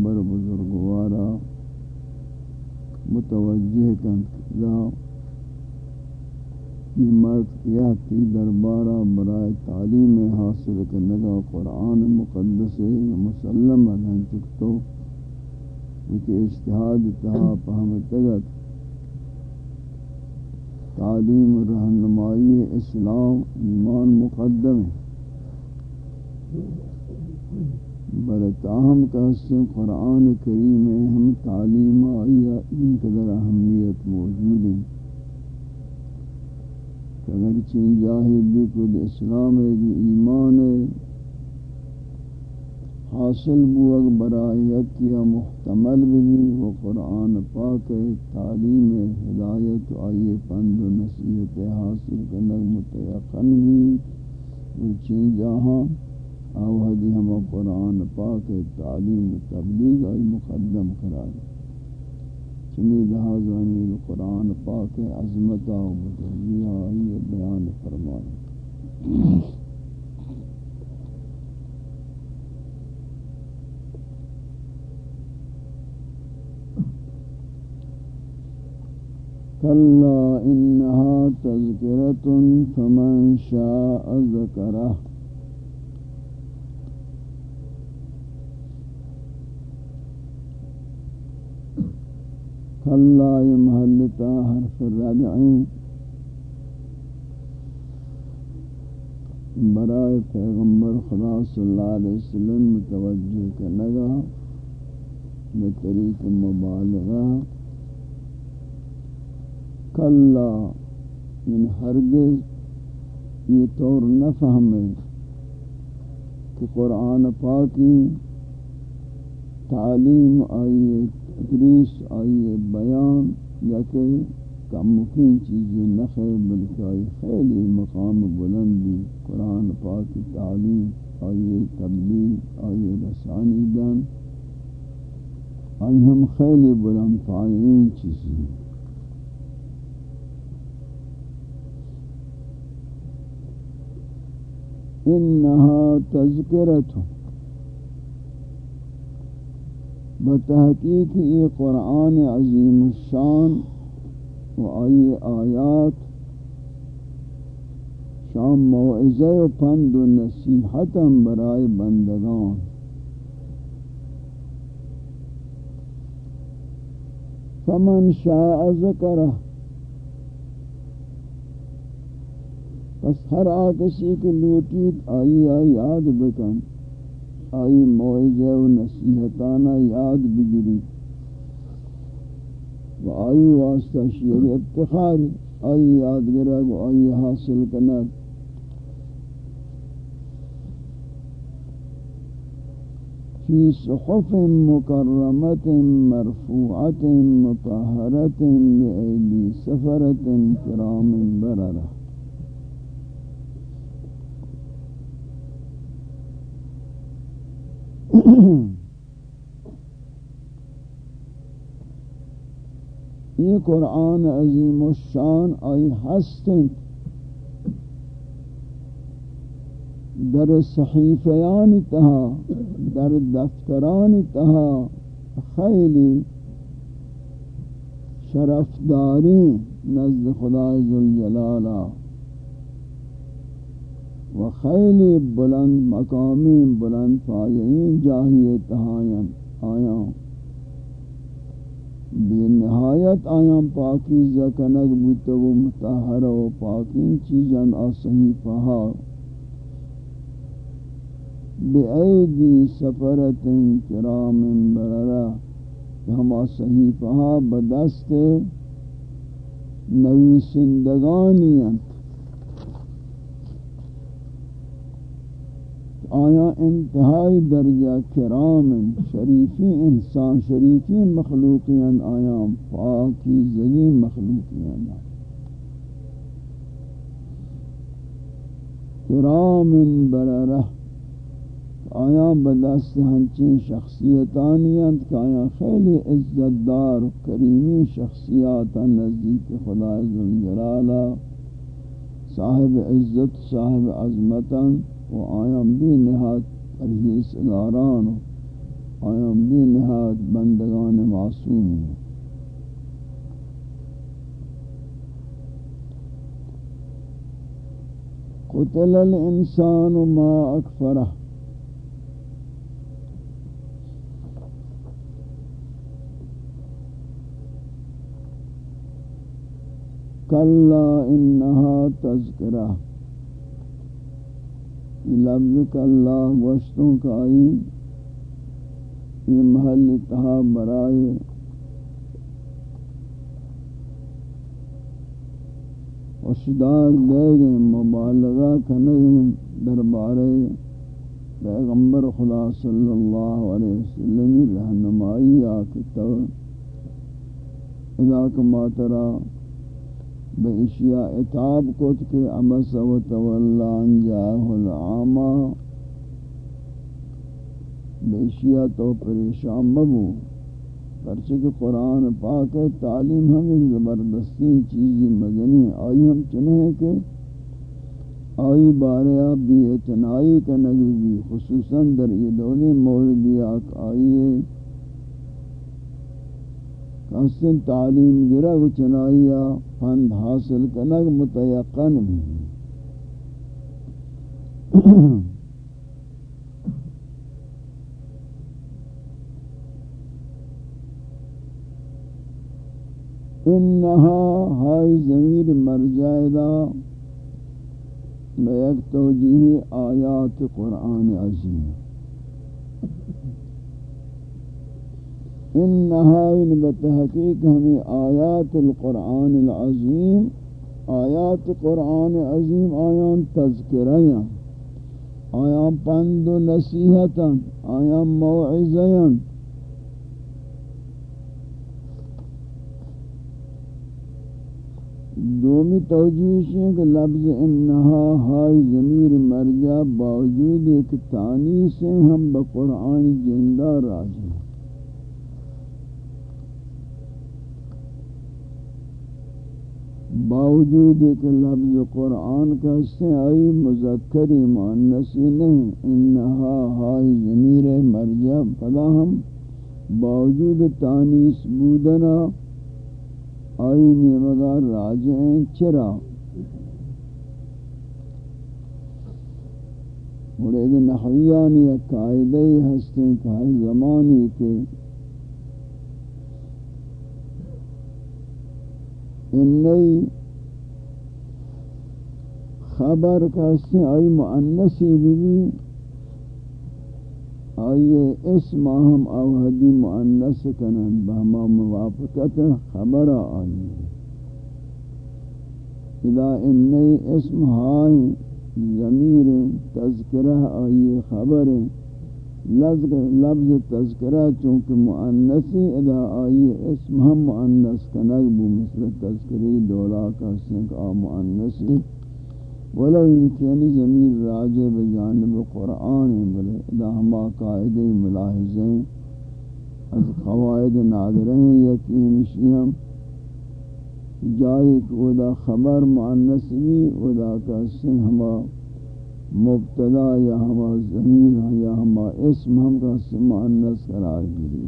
پیغمبر بزرگوارا، متوجہ کن دا یہ مرد یا کی دربارہ برائے تعلیم حاصل کرنے کا قرآن مقدس مسلم ہن چکتو کہ اجتہاد تہا پہم تگت۔ تعلیم رہنمائی اسلام ایمان مقدم ہے۔ بل تاہم کا سن قرآن کریم میں ہم تعلیم آیا ان قدر اہمیت موجود ہیں اگر چین جاہد بھی خود اسلام ہے، بھی ایمان ہے، حاصل بو اکبرائیت یا محتمل بھی وہ قرآن پاک تعلیم ہدایت آئیے پند و نصیحت حاصل کرنے متعقن بھی چین جہاں آوازی ہم قرآن پاک تعلیم و تبلیغ آئی مقدم قرار. چمی لحاظ آنیل قرآن پاک عظمت و بزرگی آئی بیان فرمائی كلا إنها تذكرة فمن شاء ذكره کلا یہ محلتا حرف الردعین برائے پیغمبر خدا صلی اللہ علیہ وسلم متوجہ کرنگا بطریق مبالغہ. کلا ان ہرگز یہ طور نہ فہمے کہ قرآن پاکی تعلیم آئیے تدریس آئیے بیان یا کہ کم ممکن چیزیں نہ خیر بلکہ آئی خیلی مقام بلندی قرآن پاک تعلیم آئیے تبلیغ آئیے رسانی دن، آئی ہم خیلی بلند فائعین چیزیں انہا تذکرت بتحقیق یہ قرآن عظیم الشان و آئی آیات شام موعظہ و پند و نصیحتا برائے بندگان. فمن شاء ذکرہ پس ہر آکسی کے لوٹید آئی آئی یاد بکن. آئی موعظہ و نصیحتانہ یاد بگری و آئی واسطہ شیر افتخار آئی یاد گرگ و آئی حاصل کنک فی صحف مکرمت مرفوعت مطہرت بأیدی سفرت کرام بررہ۔ یہ قرآن عظیم الشان آئی ہستیں در صحیفیان تہا در دفتران تہا خیلی شرفداری نزد خدا ذوالجلالہ و خیلی بلند مقامی، بلند پائین جاہی تہائیں آیاں۔ بے نہایت آیاں پاکی زکنگ بوتو متحر و پاکین چیزن آسہی پہا۔ بے ایدی سفرت کرام بررہ ہم آسہی پہا بدست نوی آیا انتہائی درجہ کرام شریفی انسان شریفی مخلوقین آیا، پاکی زگی مخلوقین کرام بررہ آیا بدست ہنچین شخصیتانیت کہ آیا خیلی عزت دار کریمی شخصیات نزدیک خدا عزوجلالہ صاحب عزت، صاحب عظمتاً و آیام بی نهاد پرهیز داران و آیام بی نهاد بندگان معصوم قتل الانسان ما اکفره كلا إنها تذكره لفظ کا اللہ گوشتوں کا آئی یہ محل تہا برائے۔ اشدار دے گئے مبالغہ کنگیں دربارے پیغمبر خدا صلی اللہ علیہ وسلم رہنمائی آکتا اذا کما ترہ بے اشیاء اتاب کت کے عبس و تولا انجاہ العاما. بے اشیاء تو پریشان مبو پرچہ کہ قرآن پاک ہے، تعلیم ہم ایک زبردستی چیزی مدنی آئی ہم چنہیں کہ آئی بارے بھی اتنائی کا نگل بھی، خصوصاً در یہ دولی موردیات آئی ہے. کسن تعلیم گرگ چنائیا فند حاصل کنگ متیقن بھی۔ انہا ہائی ضمیر مرجائدہ میں ایک توجیہ آیات قرآن عظیم۔ انہا ان بتحقیق ہمیں آیات القرآن العظیم، آیات قرآن عظیم آیان تذکریاں آیان پند و نصیحتاں آیان موعظیاں دومی توجیش ہے کہ لفظ انہا ہائی ضمیر مرجع باوجود ایک تانی سے ہم بقرآن جندہ راجع باوجود ایک لفظ قرآن کا سے آئی مذکری معنسی نہیں، انہا ہائی ضمیر مرجع پدا ہم باوجود تانیس بودنا آئی مگر راجعیں چرا؟ مرید نحویانی قائدی ہستیں کہ ہر زمانی کے انہی خبر کا ہستیں آئی معنسی بھی بھی آئیے اسم ہم اوہدی مؤنس کنن بہما موافقت خبر آئی۔ اذا انی اسم ہائی ضمیر تذکرہ آئیے خبر لفظ تذکرہ چونکہ مؤنسی اذا آئیے اسم ہم مؤنس کنگ بو مثل تذکری دولا کا سنک آ مؤنسی ولو يمكن ضمیر راجع بجانب قرآن، بلے ادا ہما قائد ملاحظیں از قواعد نادریں یقین شیم جائے کہ ادا خبر معنس ادا کا سن ہما مبتدا یا ہما ضمیر یا ہما اسم ہم کا سن قرار گری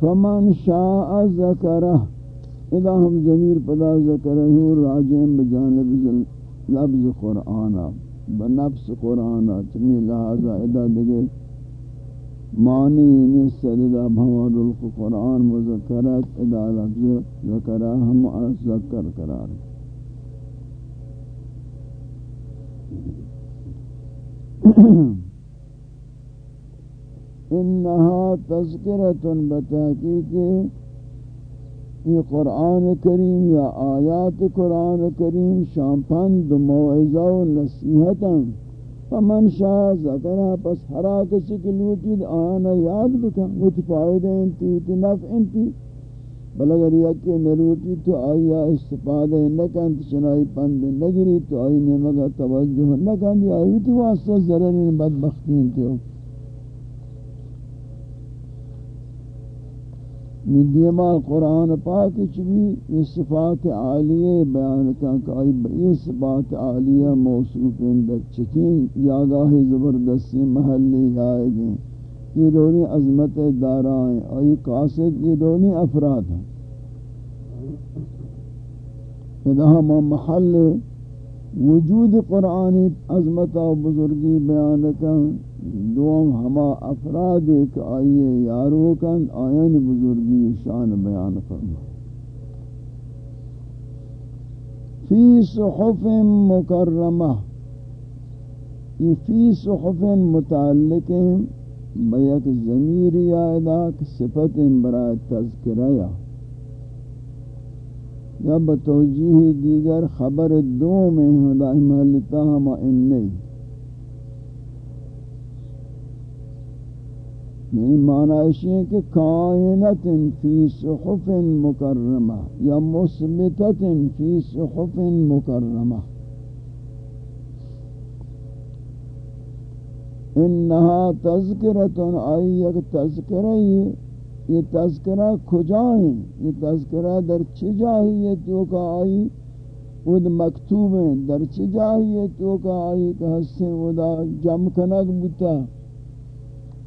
فمن شاء ذکرہ، اذا ہم ضمیر پدا ذکرہ راجعیں بجانب لفظ قرآن بنفس قرآن چمی لہذا ادا دگے معنی نسدہ بھواد القرآن مذکرت ادا لفظ ذکرہ ہم ذکر قرار انہا تذکرت بتحقیق یہ قرآن کریم یا آیات قرآن کریم شامپند موعظہ و نصیحتا فمن شاہ ذکرہ پس ہرا کسی کی لوٹید آنا یاد بکن وہ تی فائدہ انتی تی نفع، انتی۔ بل اگر یکی نلوٹی تو آیا استفادہ نکن چنائی پند نگری تو آئی نمگا توجہ نکن دی آئی تی واسطہ ضرر بدبختی انتی ہو دیما قرآن پاک چبی صفات عالیہ بیان کن کا کائی بئی صفات عالیہ موصوف اندر چکیں یاگاہ زبردستی محلی آئے گئے یہ دونی عظمت دارائیں اور یہ قاصد، یہ دونی افراد ہیں۔ ادھا محل وجود قرآن عظمت و بزرگی بیان کا دوم ہما افراد ایک آئیے یارو کن، آئین بزرگی شان بیان فرما۔ فی صحف مکرمہ۔ یہ فی صحف متعلق بیک ضمیر یادہ صفت برائے تذکرہ یا۔ بتوجیہ دیگر خبر دو میں ہدائی محلتا ہما انہی یعنی معنی ہے کہ کائنت فی صحف مکرمہ یا مثبتت فی صحف مکرمہ انہا تذکرت آئی یک تذکرہ یہ تذکرہ کھجائیں یہ تذکرہ در چھ جاہی تو کا آئی ود مکتوب ہیں در چی جاہیے تو کا آئی کہ حسن ودا جم کنک بتا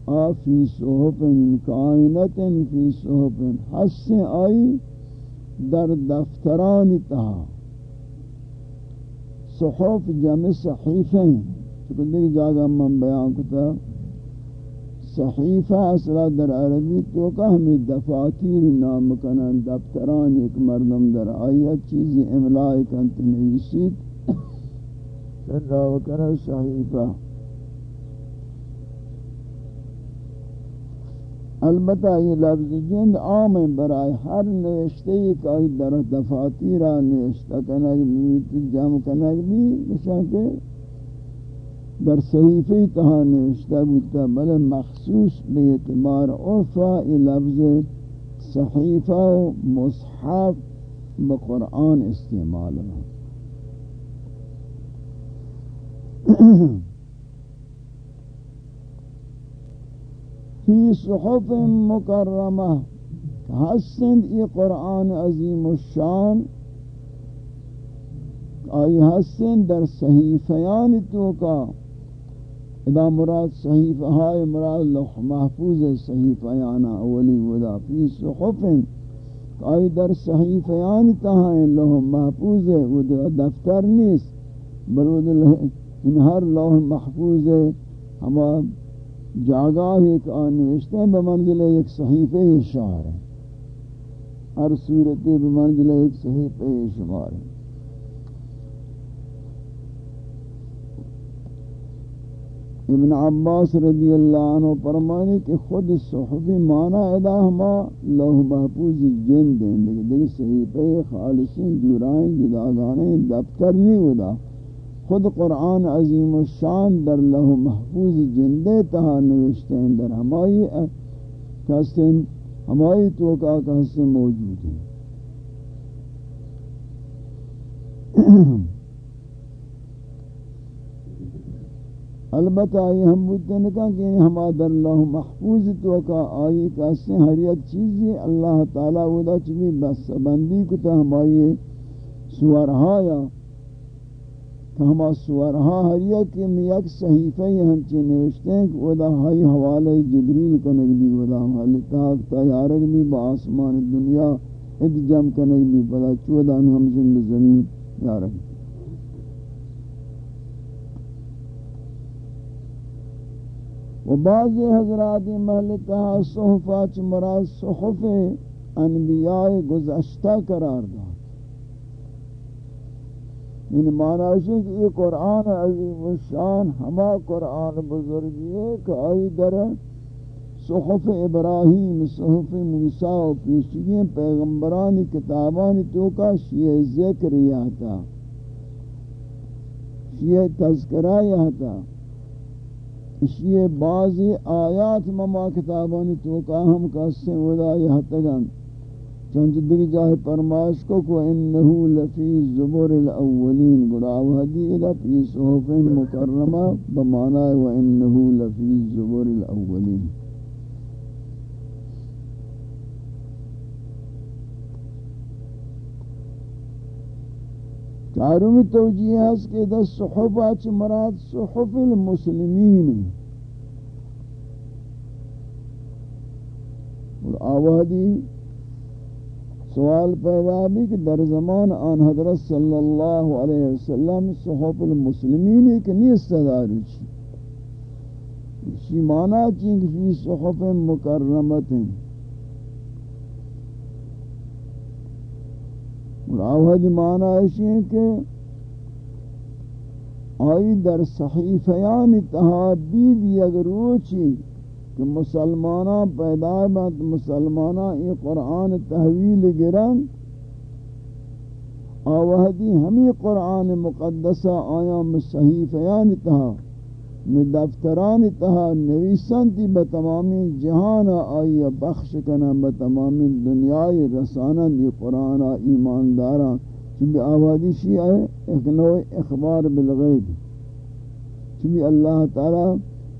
آفی صحفن کائنتن فی صحفن حسن آئی در دفتران تہا صحف جمع صحیفیں چکہ دیکھ جاگا من بیان کتا۔ صحیفہ اصلا در عربی تو کہ ہمیں دفاتیر نام کنن، دفتران ایک مردم در آیت چیزی املائی کنت نویسید سر راو صحیفہ۔ البتہ یہ لفظ جند عام برائے ہر نوشتے ایک آئی در دفاتیرہ نوشتہ کنگ بھی جمع کنگ بھی بشاہ کہ در صحیفی تہا نوشتہ بودتا بل مخصوص بے اعتبار عرفا ای لفظ صحیفہ و مصحف بقرآن استعمال ہے فی صحف مکرمہ حسند ای قرآن عظیم الشان آئی حسن در صحیفیان تو کا ادا مراد صحیفہ ہائے مراد لوح محفوظ صحیفیانا اولی ودا فی صحف آئی در صحیفیان تہائیں لوح محفوظ ودا دفتر نیست. برود ان ہر لوح محفوظ ہما جاگاہ ایک آنوشتے ہیں بمنزل ایک صحیفہ شعر ہے. ہر صورت بمنزل ایک صحیفہ شمار ہے. ابن عباس رضی اللہ عنہ فرمانے کہ خود صحفی مانا ادا ہما لوح محفوظ جن دیں دیکھ صحیفہ خالصین جورائیں جداگانے دفتر نہیں ہودا خود قرآن عظیم الشان در لوح محفوظ جن دے تہا نوشتے ہیں، در ہمائی کہستے ہمائی توقع کہستے موجود ہیں۔ البتہ یہ ہم بودتے ہیں کہ یعنی ہم در اللہ محفوظ تو کا آئی کہتے ہیں ہر ایک چیزی اللہ تعالیٰ ودا چلی بس بندی کو تا ہمائی سورہایا ہما سورہا ہر ایک کی میک صحیفہ ہی ہم چی نوشتے ہیں کہ ودا ہائی حوالہ جبریل کنگ بھی ودا ہمالی تاک تیارک بھی، با آسمان دنیا ادجم کنگ بھی، بلا چودہ ہم جن زمین۔ یارک و بعض حضرات محلتہ صحفہ مراد صحف انبیاء گزشتہ قرار دا ان معنی ہے کہ یہ قرآن عظیم الشان ہما قرآن بزرگی ہے کہ آئی در صحف ابراہیم صحف موسیٰ و پیشگی پیغمبرانی، کتابانی تو کا شیع ذکر یہتا شیع تذکرہ یہتا اسی بعضی آیات مما کتابانی توقع ہم کسے ودا یہ تگن چونچ دیکھ جاہے پرماش کو کو انہو لفی زبور الاولین گڑاو حدی لفی صحف مکرمہ بمعنی و انہو لفی زبور الاولین چاروں توجیہ ہے کہ دا صحف آچ مراد صحف المسلمین اور آوادی سوال پیدا بھی کہ در زمان آن حضرت صلی اللہ علیہ وسلم صحف المسلمین ایک نیست داری چی. اسی معنی چی کہ فی صحف مکرمت ہیں. راوہد معنی ایسی ہے کہ آئی در صحیفیان اتحابید یک روچی کہ مسلمانہ پیدا بات مسلمانہ یہ قرآن تحویل گرن آوہدی ہمیں قرآن مقدسہ آیا صحیفیان اتحاب میں دفتران تہا نویسن تی بتمامی جہان آئی بخش کنا بتمامی دنیای رسانا دی قرآن ایماندارا چونکہ آوازی شیعہ ہے اخبار بالغیب، چونکہ اللہ تعالی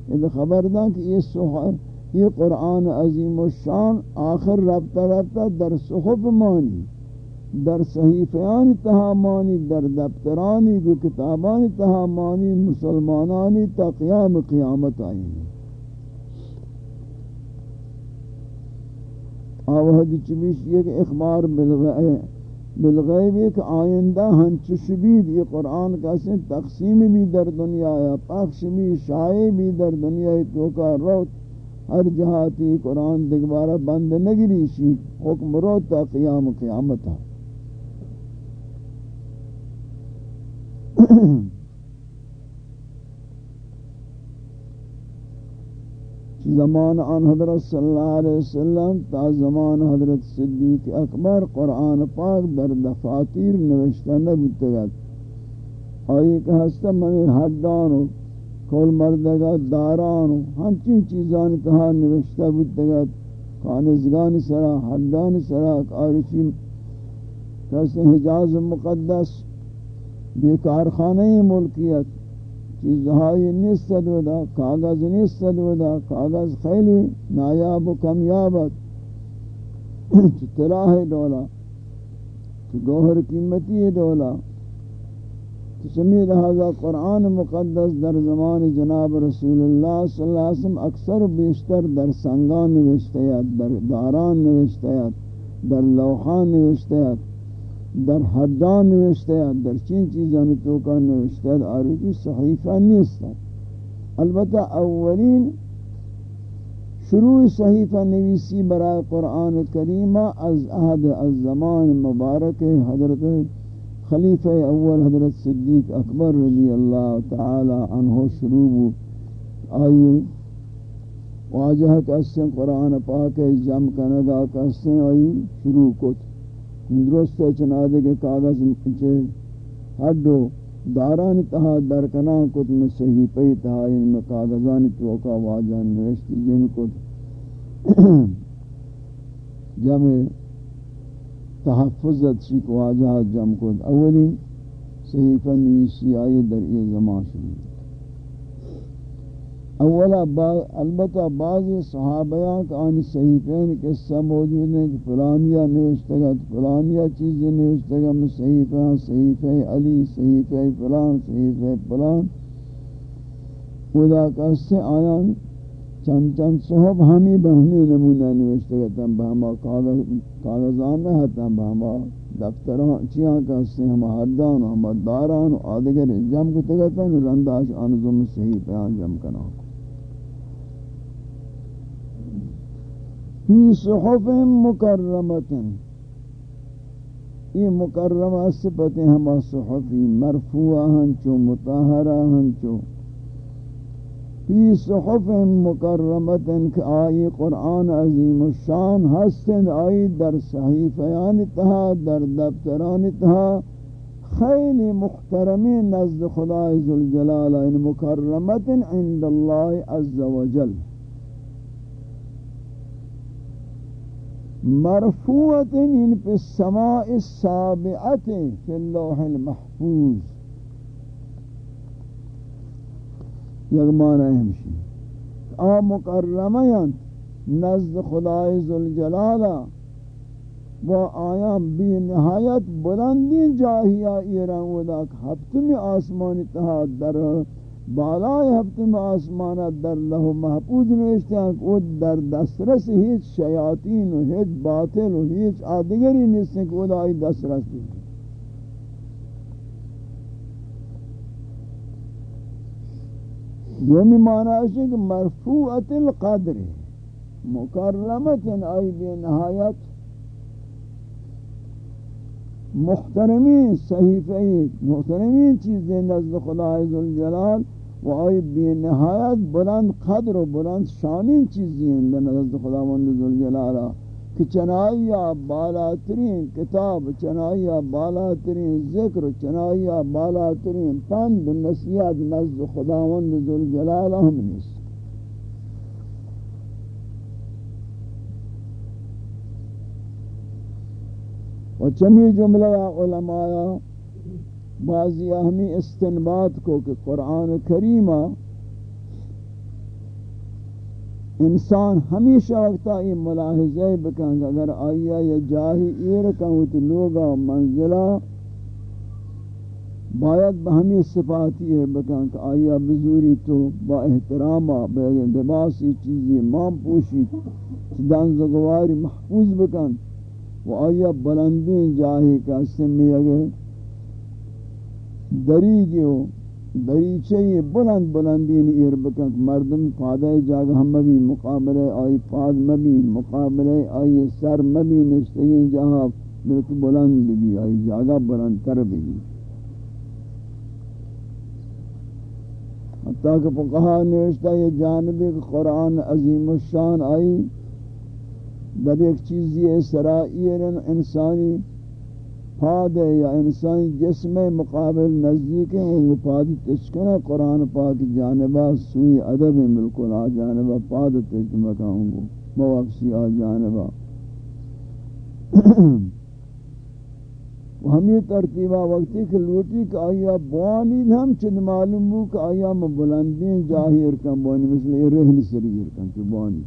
یہ خبر دا کہ یہ صحف یہ قرآن عظیم الشان آخر ربطہ ربطہ در صحف مانی، در صحیفیان تہامانی در دفترانی کو کتابان تہامانی مسلمانانی تا قیام قیامت آئیں آوہد چمیش یک اخبار بالغیب ایک آئندہ ہنچ شبید یہ قرآن کا سن تقسیم بھی در دنیا یا پخش بھی، شائع بھی در دنیا تو کا روت ہر جہاتی قرآن دگبارہ بند نگری شی حکم روتا قیام قیامت زمان آن حضرت صلی اللہ علیہ وسلم تا زمان حضرت صدیق اکبر قرآن پاک در دفاتیر نوشتہ نبتگت آئی کہ ہستا منی حدانو کول مردگا دارانو ہمچین چیزان تہا نوشتہ بتگت کانزگان سرا حدان سرا، کارشی کسی حجاز مقدس کارخانہ ملکیت. چیزہائی نیستد ودا کاغذ نیستد ودا کاغذ خیلی نایاب و کمیابت طلاح ڈولا گوہر قیمتی ڈولا سمی لہذا قرآن مقدس در زمان جناب رسول اللہ صلی اللہ علیہ وسلم اکثر بیشتر در سنگان نوشتیت در داران نوشتیت در لوحان نوشتیت در حدان نوشتے ہیں در چین چیزانی تو کا نوشتے ہیں آروچی صحیفہ نیست. البتہ اولین شروع صحیفہ نویسی برای قرآن کریمہ از عہد از زمان مبارک حضرت خلیفہ اول حضرت صدیق اکبر رضی اللہ تعالی عنہ شروع آئیے واجہ کسیں قرآن پاک جم کنگا کسیں آئی شروع کت. درست ہے چنادے کے کاغذ چے ہڈو داران تہا درکنا کت میں صحیح پئی تہا ان میں کاغذان توقع واجان نوشتی جن کت جمع تحفظت شک واجہ جم کت۔ اولی صحیفہ نیسی آئی در یہ زمان شروع۔ اولا البتہ بعض صحابیان کا آنی صحیفین قصہ موجود ہیں کہ فلانیہ نوشتگت فلانیہ چیزیں نوشتگت میں صحیفہ صحیفہ علی، صحیفہ فلان صحیفہ فلان. خدا کسے آیان چند چند صحب ہمی بہمی نمونہ نوشتگت ہم بہما کاغذان نہ ہتا بہما دفتران، چیاں کسے ہم حدان ہم داران آدگر جم کو تگتا رنداش آنزم صحیفہ جم کنا۔ فی صحف مکرمت یہ مکرمہ صفتیں ہما صحفی مرفوع ہنچو مطہرہ ہنچو فی صحف مکرمت کہ آئی قرآن عظیم الشان ہستن آئی در صحیفیان تہا، در دفتران تہا۔ خیلی محترمی نزد خدا ذوالجلال یعنی ان مکرمت عند اللہ عز وجل مرفوعت ان پہ السماء السابعت فی اللوح المحفوظ. یک معنی ہمشی. آ مکرمیان، نزد خدای ذوالجلالہ و آیام بی نہایت بلندی جاہیہ ایران ودا ہفتمی آسمانی تہا در بالای ہفتم آسمانہ در لہو محفوظ نوشتے ہیں کہ وہ در دسترس ہیچ شیاطین و ہیچ باطل و ہیچ آدگری نیستے کہ وہ دائی دسترس دی یعنی دومی معنی ہے کہ مرفوعت القدر مکرمت آئی بے نہایت محترمین صحیفہ محترمین چیزیں نزد خدا عزالجلال و آئی بے نہایت بلند قدر و بلند شانی چیزیں نزد خدا ذوالجلال کہ چنائیہ بالا ترین کتاب چنائیہ بالا ترین ذکر چنائیہ بالا ترین پند نصیحت نزد خدا ذوالجلال ہم نیست. و چمی جملہ علماء بعضی اہمی استنباد کو کہ قرآن کریمہ انسان ہمیشہ وقتا یہ ملاحظہ بکن اگر آیا یا جاہی ایر کہوں تو لوگا منزلہ باید بہمی صفاتی ہے بکن کہ آیا بزوری تو با احترامہ بباسی چیزی مام پوشی چدان زگواری محفوظ بکن و آیا بلندین جاہی کا سمی اگر دریگی ہو دریچے بلند بلندین یعنی ایر بکن مردم پادہ جاگہ ہم مبی مقابلے آئی پاد مبی مقابلے آئی سر مبی نشتگین جہاں بلکل بلند بھی آئی جاگہ بلند تر بھی حتیٰ کہ فقہا نوشتا یہ جانبی کہ قرآن عظیم الشان آئی در ایک چیزی اسرائیل انسانی پاد یا انسانی جسم مقابل نزدیک ہیں، وہ پاد تشکنہ قرآن پاک جانبہ سوئی عدب ملکل آ جانبہ، پاد تشکنہ کہوں گو موقسی آ جانبہ۔ ہمیں ترتیبہ وقتی کہ لوٹی کہ آیا بوانی ہم چند معلوم ہو کہ آیا میں بلندین جاہی ارکن بوانی، مثل یہ رہن سری ارکن تو بوانی۔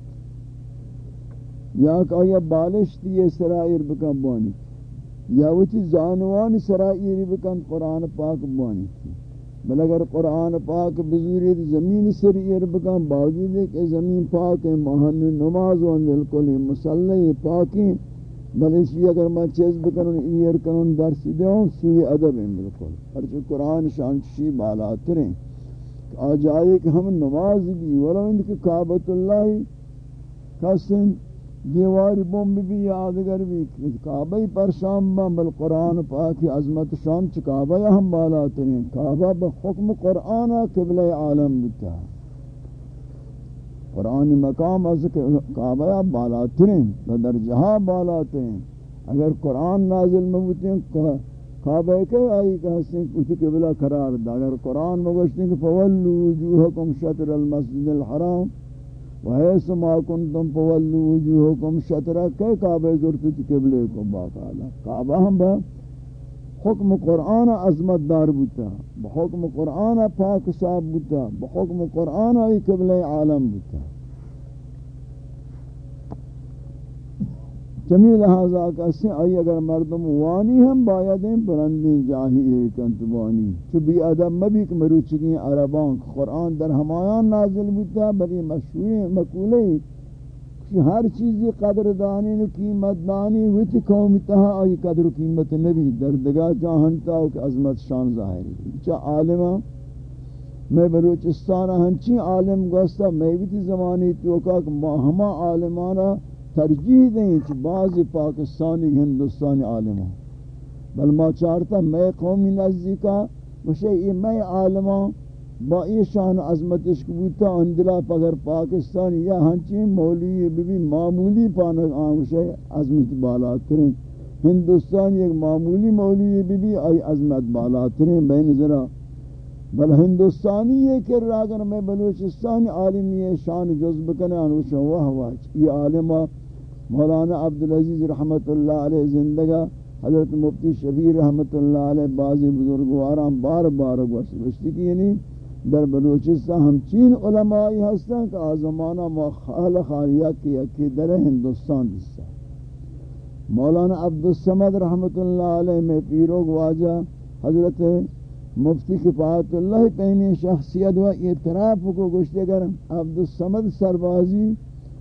یا کہ آیا بالش تیے سرائر بکن بوانی۔ یا وچی زانوان سرائر بکن قرآن پاک بوانی بل اگر قرآن پاک بزوری زمین سرائر بکن، باوجود ہے کہ زمین پاک ہے مہن نماز و بالکل مسلح پاکی بل اس لیے اگر میں چیز بکنن ایر کنن درس دیوں سوی ادب ہیں، بالکل۔ ہرچہ قرآن شانشی بالا تریں آ جائے کہ ہم نماز بھی، ولو ان کے کعبۃ اللہ کسن دیواری بوم بھی یادگر بھی، کعبہ پر شام بل قرآن پاک عظمت شان چ کعبہ ہم بالا تریں کعبہ بحکم قرآن قبلہ عالم بتا۔ قرآن مقام از کعبہ بالا ترین در جہاں بالا ترین۔ اگر قرآن نازل مبوتیں کعبہ کے آئی کہ ہستیں کچھ قبلہ قرار دا۔ اگر قرآن مگوشتیں کہ فولو وجوہکم شطر المسجد الحرام۔ وحیث ما کنتم فولو وجوہکم شطرہ کہ کعبہ زرتت قبلے کو باقالا کعبہ ہم با حکم قرآن عظمت دار بوتا بحکم قرآن پاک صاحب بوتا بحکم قرآن ای قبلہ عالم بوتا۔ جمیل لہذا کسی آئی اگر مردم وانی ہم باید ہیں، بلندی جاہی ایکنت وانی۔ چو بی ادب مبی کہ مروچگی عربان قرآن در ہمایان نازل بوتا بلی مشہوری، مقولے۔ ہر چیزی قدر دانی و قیمت دانی وچ قوم تہا آئی قدر و قیمت نبی۔ در دگاہ جاہنتا ہو کہ عظمت شان ظاہری چا عالمہ، میں بلوچستان ہنچی عالم گوستا، میں بھی زمانی توکا کہ ہما عالمانا ترجیح دیں چھ بعض پاکستانی ہندوستانی عالمہ بل ما چارتا میں قومی نزدیکا ہاں، مجھے یہ میں عالمہ ہاں، با ایشان عظمتش کبوتا اندلا پگر پاکستان یا ہنچین مولی بھی معمولی پانک آنگوشے عظمت بالا ترین۔ ہندوستان ایک معمولی مولی بھی آئی عظمت بالا ترین، بین ذرا۔ بل ہندوستانی یہ کر رہا اگر میں بلوچستانی عالمی شان جذب کرنے آنگوشے واہ واہ، یہ عالمہ ہاں۔ مولانا عبدالعزیز رحمت اللہ علیہ زندگا حضرت مفتی شبیر رحمت اللہ علیہ، بعضی بزرگواران بار بار گوشتی کی یعنی در بلوچستان ہم چین علمائی ہستن کہ آزمانہ مخال خالیہ کی اکی در ہندوستان دستا۔ مولانا عبدالسمد رحمت اللہ علیہ میں پیروگ واجہ، حضرت مفتی کفایت اللہ پہمی شخصیت و اعتراف کو گشتے گر عبدالسمد سربازی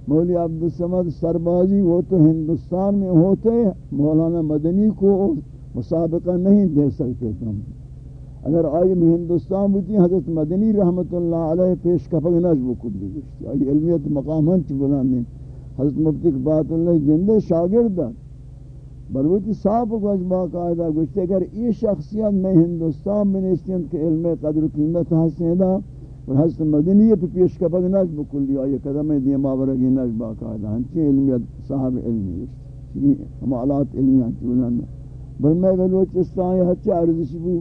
مولی عبدالسمد سربازی وہ تو ہندوستان میں ہوتے مولانا مدنی کو مسابقہ نہیں دے سکتے تم۔ اگر آئی میں ہندوستان بودی، حضرت مدنی رحمت اللہ علیہ پیش کفق نجب کلی گشتی۔ آئی علمیت مقام ہنچ بلاندیں حضرت مفتی بات اللہ جندے شاگرد بلوٹی صاحب کو اجبا قائدہ گشتے اگر یہ شخصیت میں ہندوستان میں نیستین کہ علم قدر و قیمت حسین دا اور حضرت مدنی پہ پیش کفق نجب کلی آئی قدم دیما برگی نجب قائدہ ہنچی علمیت صاحب علمی گشتی ہمالات علمی ہنچی بلاندیں بل میں بلوچستان یہ ہچے عرضش بو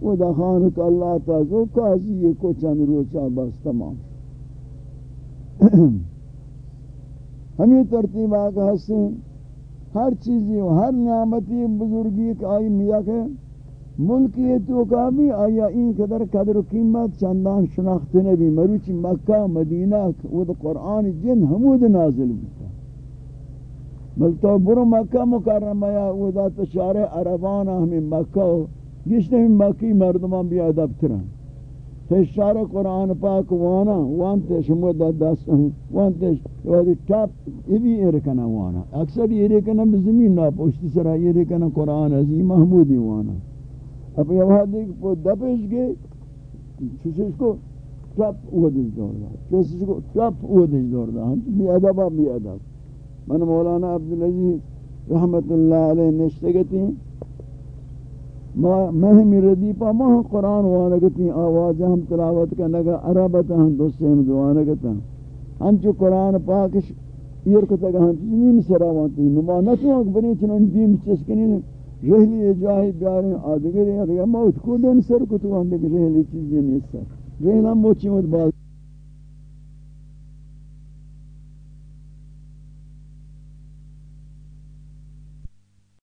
وہ دخان کہ اللہ تعالی قاضی یہ کو چند روچہ بس تمام ہمیں ترتیب آگا حسن ہر چیزی و ہر نعمتی بزرگی کہ آئی میا کہ ملک یہ تو کابی آیا این قدر قدر و قیمت چندان شناخت نبی. مروچ مکہ، مدینہ وہ قرآن جن حمود نازل بتا بلتا برو مکہ مکرمہ یا وہ دا تشارع عربان ہمیں مکہ. و گشت ہمیں مکی مردمان بھی ادب تران تشارع قرآن پاک وانا وانتے شمود دست، وان وانتے وادی ٹاپ ایوی ارکنا وانا. اکثر یہ ارکنا بزمین نا پوشتی سرا یہ ارکنا قرآن عظیم محمودی وانا. اب یہ وہاں دیکھ پو دپش گئے چوشش کو ٹپ او دیش دور دا چوشش کو ٹپ او دیش دور دا ہم بی ادبا بی ادب من مولانا عبدالعزیز رحمت اللہ علیہ نشتگتی ہیں مہمی ردیپا مہ قرآن وانگتی آواز ہم تلاوت کا نگا عربتا ہم دوستے ہم دوانگتا ہم چو قرآن پاکش یہ ایرکتا گا ہم چیزیں سراوانتی نمانتو اکبری چنان بیم چسکنی رہلی جاہی بیاریں آدھگری آدھگری موت کو دن سر کو تو آندھگ رہلی چیزیں نہیں سر رہلا موچی موت باز